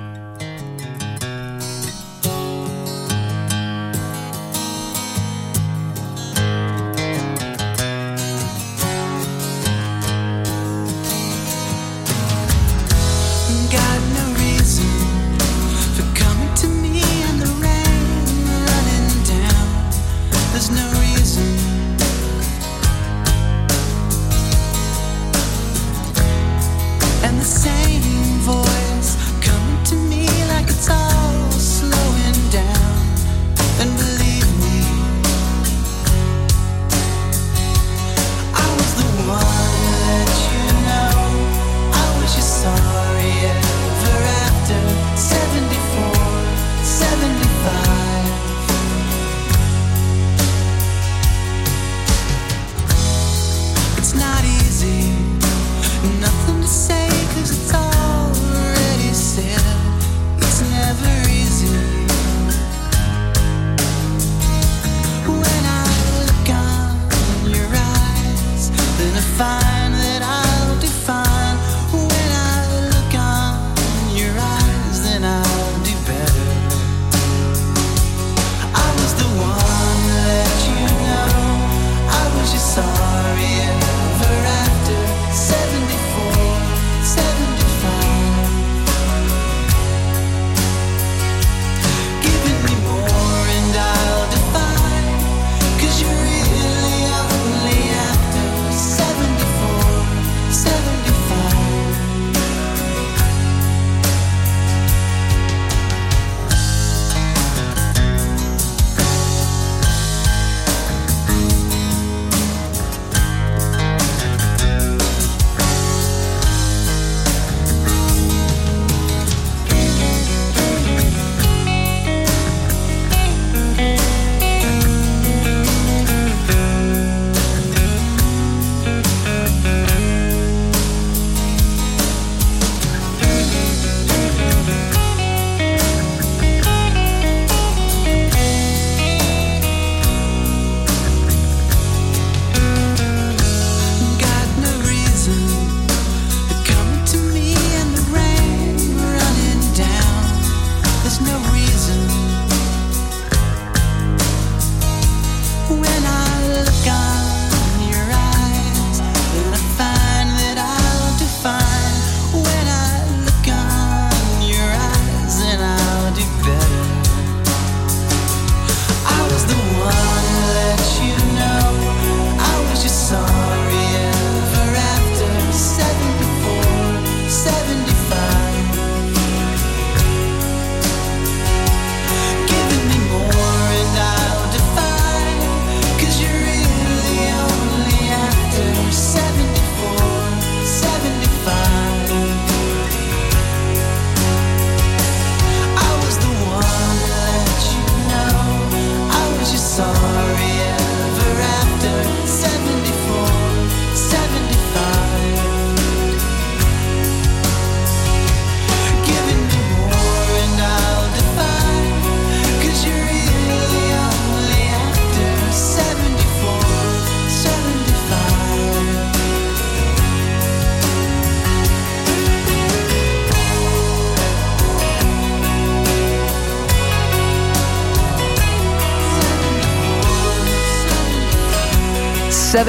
...74,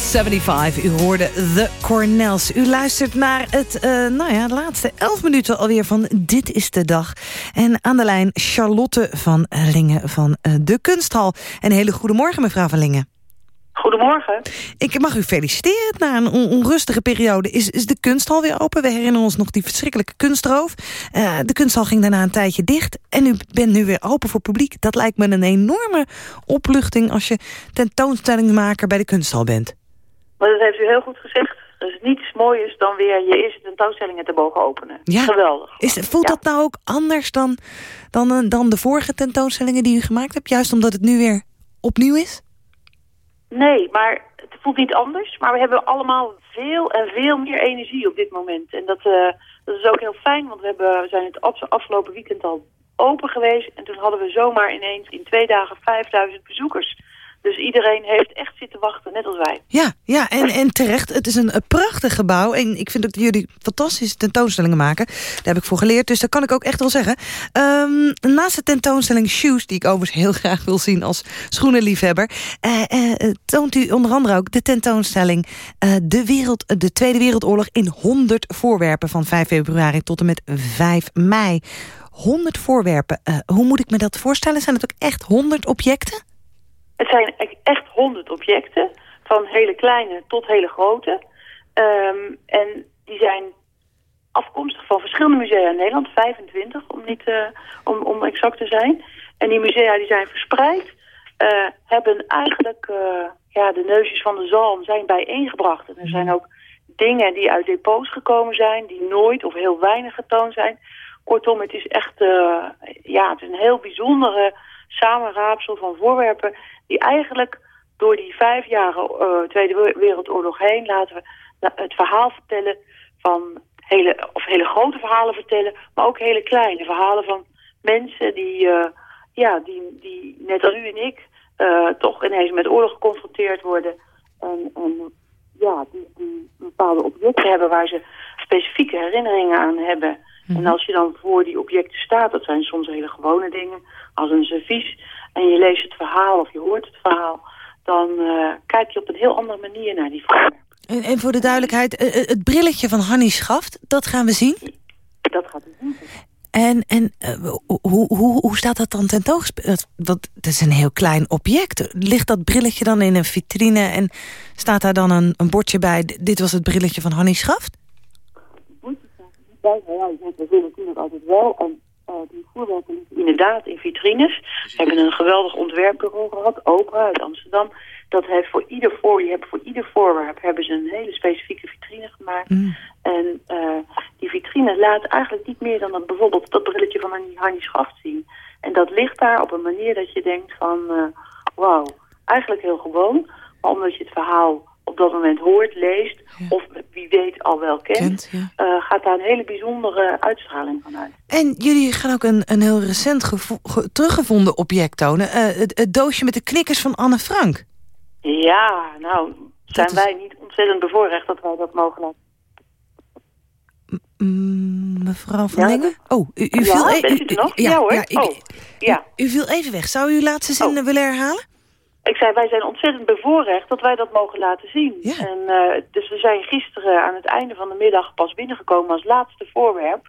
75.
U hoorde The Cornels. U luistert naar het, eh, nou ja, de laatste 11 minuten alweer van Dit is de Dag. En aan de lijn Charlotte van Lingen van eh, de Kunsthal. Een hele goede morgen, mevrouw van Lingen.
Goedemorgen.
Ik mag u feliciteren. Na een on- onrustige periode is, is de kunsthal weer open. We herinneren ons nog die verschrikkelijke kunstroof. Eh, de kunsthal ging daarna een tijdje dicht. En u bent nu weer open voor publiek. Dat lijkt me een enorme opluchting... als je tentoonstellingmaker bij de kunsthal bent.
Maar dat heeft u heel goed gezegd. Er is niets mooiers dan weer je eerste tentoonstellingen te mogen openen.
Ja.
Geweldig.
Is, voelt dat nou ook anders dan, dan, eh, dan de vorige tentoonstellingen die u gemaakt hebt? Juist omdat het nu weer opnieuw is?
Nee, maar het voelt niet anders. Maar we hebben allemaal veel en veel meer energie op dit moment. En dat, eh, dat is ook heel fijn, want we, hebben, we zijn het af- afgelopen weekend al open geweest. En toen hadden we zomaar ineens in twee dagen 5000 bezoekers. Dus iedereen heeft echt zitten wachten, net als wij.
Ja, ja en, en terecht. Het is een, prachtig gebouw. En ik vind dat jullie fantastische tentoonstellingen maken. Daar heb ik voor geleerd, dus dat kan ik ook echt wel zeggen. Ehm, naast de tentoonstelling Shoes, die ik overigens heel [LAUGHS] graag wil zien als schoenenliefhebber... eh, eh, toont u onder andere ook de tentoonstelling... eh, de, wereld, de Tweede Wereldoorlog in 100 voorwerpen van 5 februari tot en met 5 mei. 100 voorwerpen. Eh, hoe moet ik me dat voorstellen? Zijn het ook echt 100 objecten?
Het zijn e- echt honderd objecten, van hele kleine tot hele grote. Ehm, en die zijn afkomstig van verschillende musea in Nederland, 25 om, niet, eh, om, om exact te zijn. En die musea die zijn verspreid, eh, hebben eigenlijk eh, ja, de neusjes van de zalm zijn bijeengebracht. En er zijn ook dingen die uit depots gekomen zijn, die nooit of heel weinig getoond zijn. Kortom, het is echt ja, het is een heel bijzondere samenraapsel van voorwerpen die eigenlijk door die vijf jaren eh, Tweede We- Wereldoorlog heen laten we het verhaal vertellen van hele, of hele grote verhalen vertellen, maar ook hele kleine verhalen van mensen die, eh, ja, die, die net als u en ik eh, toch ineens met oorlog geconfronteerd worden en, en ja, die, die bepaalde objecten hebben waar ze specifieke herinneringen aan hebben. En als je dan voor die objecten staat, dat zijn soms hele gewone dingen, als een servies, en je leest het verhaal of je hoort het verhaal, dan eh, kijk je op een heel andere manier naar die voorwerpen.
En, en voor de duidelijkheid, eh, eh, het brilletje van Hannie Schaft, dat gaan we zien.
Dat gaat u zien.
En, en hoe, hoe, hoe staat dat dan tentoongespeeld? Want het is een heel klein object. Ligt dat brilletje dan in een vitrine en staat daar dan een, een bordje bij... "D- dit was het brilletje van Hannie Schaft?
Wij we willen natuurlijk altijd wel. En die voorwerpen liggen inderdaad in vitrines. We hebben een geweldig ontwerpbureau gehad, Opera uit Amsterdam. Dat heeft voor ieder, voor, je hebt voor ieder voorwerp hebben ze een hele specifieke vitrine gemaakt. En eh, die vitrine laat eigenlijk niet meer dan dat, bijvoorbeeld dat brilletje van Hannie, Hannie Schaft zien. En dat ligt daar op een manier dat je denkt van, eh wauw, eigenlijk heel gewoon. Maar omdat je het verhaal op dat moment hoort, leest, of wie weet al wel kent, eh, gaat daar een hele bijzondere uitstraling van uit.
En jullie gaan ook een, een heel recent gevo- ge- teruggevonden object tonen. Eh, het, het doosje met de knikkers van Anne Frank.
Ja, nou, zijn wij niet ontzettend bevoorrecht dat wij dat mogen laten
Mm, mevrouw Van
Ja,
Lingen? Oh, u, u
Ja,
viel e-
er nog? Ja, hoor. Oh, ja.
U, u viel even weg. Zou u uw laatste zin willen herhalen?
Ik zei, wij zijn ontzettend bevoorrecht dat wij dat mogen laten zien. En, eh, dus we zijn gisteren aan het einde van de middag pas binnengekomen als laatste voorwerp.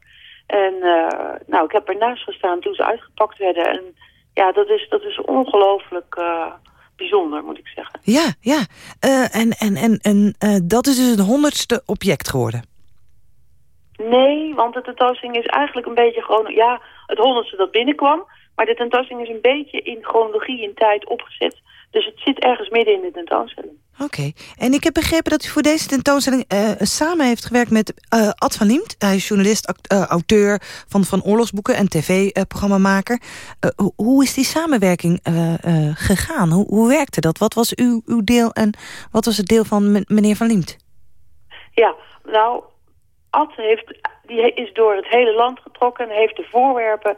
En eh, nou, ik heb ernaast gestaan toen ze uitgepakt werden. En ja, dat is, dat is ongelooflijk eh, bijzonder, moet ik zeggen.
Ja, ja. En en, en, en dat is dus het honderdste object geworden.
Nee, want de tentoonstelling is eigenlijk een beetje gewoon, ja, het honderdste dat binnenkwam. Maar de tentoonstelling is een beetje in chronologie in tijd opgezet. Dus het zit ergens midden in de tentoonstelling.
Oké. En ik heb begrepen dat u voor deze tentoonstelling eh, samen heeft gewerkt met eh, Ad van Liemt. Hij is journalist, act- eh, auteur van, van oorlogsboeken en tv-programmamaker. hoe, hoe is die samenwerking gegaan? Hoe, hoe werkte dat? Wat was uw, uw deel en wat was het deel van men- meneer van Liemt?
Ja, nou, Ad heeft, die is door het hele land getrokken en heeft de voorwerpen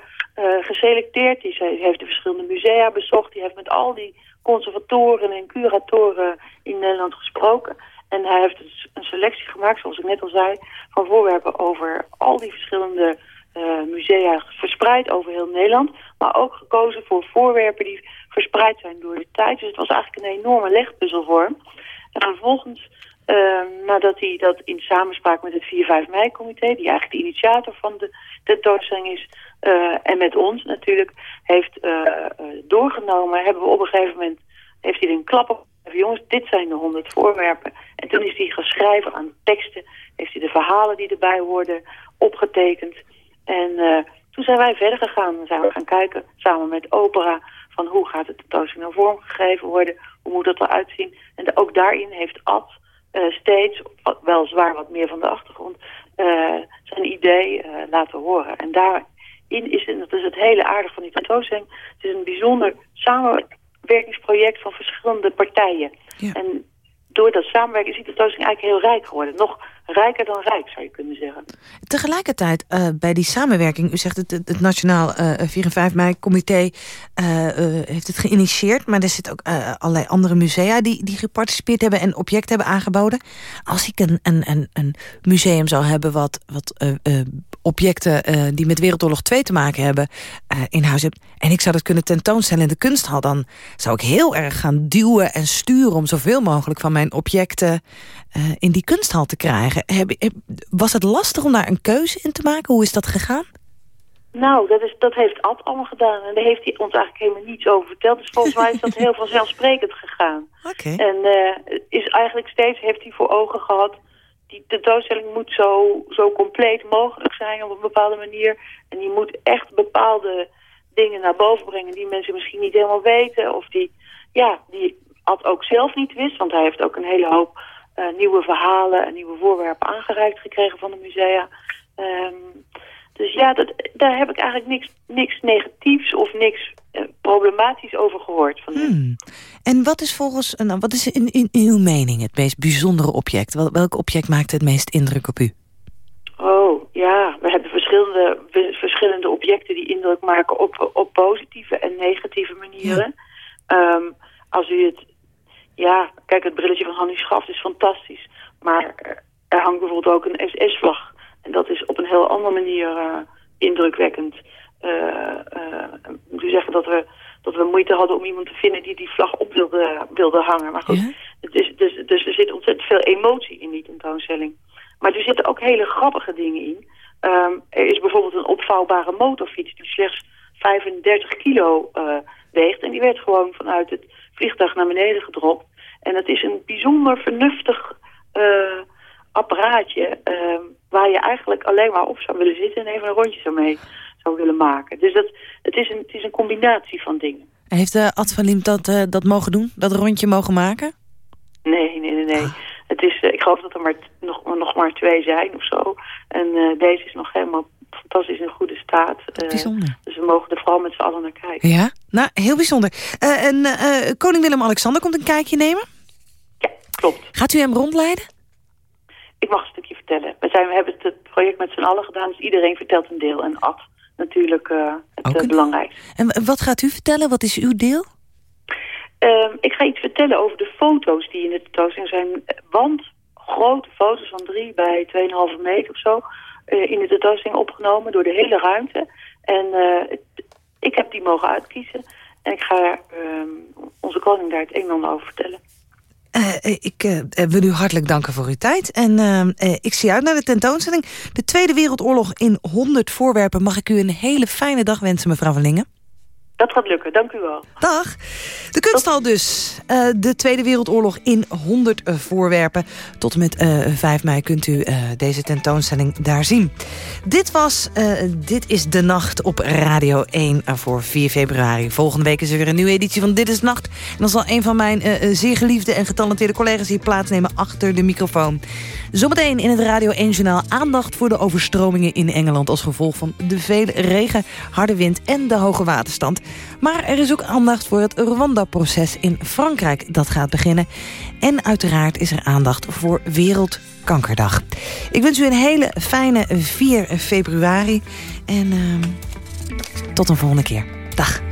geselecteerd. Die heeft de verschillende musea bezocht. Die heeft met al die conservatoren en curatoren in Nederland gesproken. En hij heeft dus een selectie gemaakt, zoals ik net al zei, van voorwerpen over al die verschillende eh, musea verspreid over heel Nederland. Maar ook gekozen voor voorwerpen die verspreid zijn door de tijd. Dus het was eigenlijk een enorme legpuzzelvorm. En vervolgens, nadat hij dat in samenspraak met het 4-5 mei-comité... die eigenlijk de initiator van de tentoonstelling is... eh, en met ons natuurlijk heeft eh, eh, doorgenomen... hebben we op een gegeven moment heeft hij een klap op jongens, dit zijn de 100 voorwerpen. En toen is hij gaan schrijven aan teksten. Heeft hij de verhalen die erbij hoorden opgetekend. En toen zijn wij verder gegaan. Dan zijn we gaan kijken samen met opera van hoe gaat het tentoonstelling nou vormgegeven worden. Hoe moet dat eruit zien. En ook daarin heeft Ad eh, steeds, wat- weliswaar wat meer van de achtergrond, eh, zijn idee eh, laten horen. En daarin is, en dat is het hele aardig van die tentoonstelling, het is een bijzonder samenwerkingsproject van verschillende partijen. En door dat samenwerken is die tentoonstelling eigenlijk heel rijk geworden. Nog rijker dan rijk, zou je kunnen zeggen.
Tegelijkertijd, eh, bij die samenwerking... u zegt het, het, Nationaal eh 4 en 5 mei-comité heeft het geïnitieerd... maar er zitten ook eh, allerlei andere musea die, die geparticipeerd hebben... en objecten hebben aangeboden. Als ik een, een, een, een museum zou hebben wat, wat eh, eh, objecten... eh, die met Wereldoorlog 2 te maken hebben eh, in huis heb... en ik zou dat kunnen tentoonstellen in de kunsthal... dan zou ik heel erg gaan duwen en sturen... om zoveel mogelijk van mijn objecten eh, in die kunsthal te krijgen. Heb, heb- was het lastig om daar een keuze in te maken? Hoe is dat gegaan?
Nou, dat, is, dat heeft Ad allemaal gedaan. En daar heeft hij ons eigenlijk helemaal niets over verteld. Dus volgens mij is dat heel vanzelfsprekend gegaan. [LAUGHS]
Oké.
En eh, is eigenlijk steeds heeft hij voor ogen gehad... die tentoonstelling moet zo, zo compleet mogelijk zijn op een bepaalde manier. En die moet echt bepaalde dingen naar boven brengen... die mensen misschien niet helemaal weten. Of die, ja, die Ad ook zelf niet wist. Want hij heeft ook een hele hoop nieuwe verhalen... en nieuwe voorwerpen aangereikt gekregen van de musea... Ehm, dus ja, dat, daar heb ik eigenlijk niks, niks negatiefs of niks eh, problematisch over gehoord van.
Hmm. En wat is volgens, eh, nou, wat is in, in, in uw mening het meest bijzondere object? Wel- Welk object maakt het meest indruk op u?
Oh, ja, we hebben verschillende, verschillende objecten die indruk maken op, op positieve en negatieve manieren. Ehm, als u het, ja, kijk, het brilletje van Hannie Schaft is fantastisch. Maar er- er hangt bijvoorbeeld ook een SS-vlag. En dat is op een heel andere manier eh, indrukwekkend. Eh, eh, ik moet u zeggen dat we, dat we moeite hadden om iemand te vinden die die vlag op wilde, wilde hangen. Maar goed, het is, dus, dus er zit ontzettend veel emotie in die tentoonstelling. Maar er zitten ook hele grappige dingen in. Ehm, er is bijvoorbeeld een opvouwbare motorfiets die slechts 35 kilo eh, weegt. En die werd gewoon vanuit het vliegtuig naar beneden gedropt. En het is een bijzonder vernuftig eh, apparaatje... ehm, waar je eigenlijk alleen maar op zou willen zitten... en even een rondje zou mee zou willen maken. Dus dat, het, is een, het is een combinatie van dingen.
Heeft uh, Ad van dat, eh, dat mogen doen? Dat rondje mogen maken?
Nee, nee, nee, nee. Het is, eh, ik geloof dat er maar nog, nog maar twee zijn of zo. En eh, deze is nog helemaal fantastisch in goede staat. Eh,
Bijzonder.
Dus we mogen er vooral met z'n allen naar kijken.
Ja, nou, heel bijzonder. Eh, en eh, koning Willem-Alexander komt een kijkje nemen?
Ja, klopt.
Gaat u hem rondleiden?
Ik mag een stukje vertellen. We, zijn, we hebben het, project met z'n allen gedaan, dus iedereen vertelt een deel. En Ad natuurlijk eh, het belangrijkste.
En wat gaat u vertellen? Wat is uw deel?
Ehm, ik ga iets vertellen over de foto's die in de tentoonstelling zijn. Want grote foto's van 3 bij 2,5 meter of zo... eh, in de tentoonstelling opgenomen door de hele ruimte. En eh, ik heb die mogen uitkiezen. En ik ga ehm, onze koning daar het een en ander over vertellen.
Eh, ik wil u hartelijk danken voor uw tijd. En eh, eh, ik zie uit naar de tentoonstelling. De Tweede Wereldoorlog in 100 voorwerpen. Mag ik u een hele fijne dag wensen, mevrouw van Lingen?
Dat gaat lukken, dank u wel.
Dag. De kunsthal dus. Eh, de Tweede Wereldoorlog in 100 eh, voorwerpen. Tot en met eh 5 mei kunt u deze tentoonstelling daar zien. Dit was Dit is de Nacht op Radio 1 voor 4 februari. Volgende week is er weer een nieuwe editie van Dit is Nacht. En dan zal een van mijn zeer geliefde en getalenteerde collega's hier plaatsnemen achter de microfoon. Zometeen in het Radio 1-journaal aandacht voor de overstromingen in Engeland... als gevolg van de vele regen, harde wind en de hoge waterstand. Maar er is ook aandacht voor het Rwanda-proces in Frankrijk dat gaat beginnen. En uiteraard is er aandacht voor Wereldkankerdag. Ik wens u een hele fijne 4 februari en ehm, tot een volgende keer. Dag.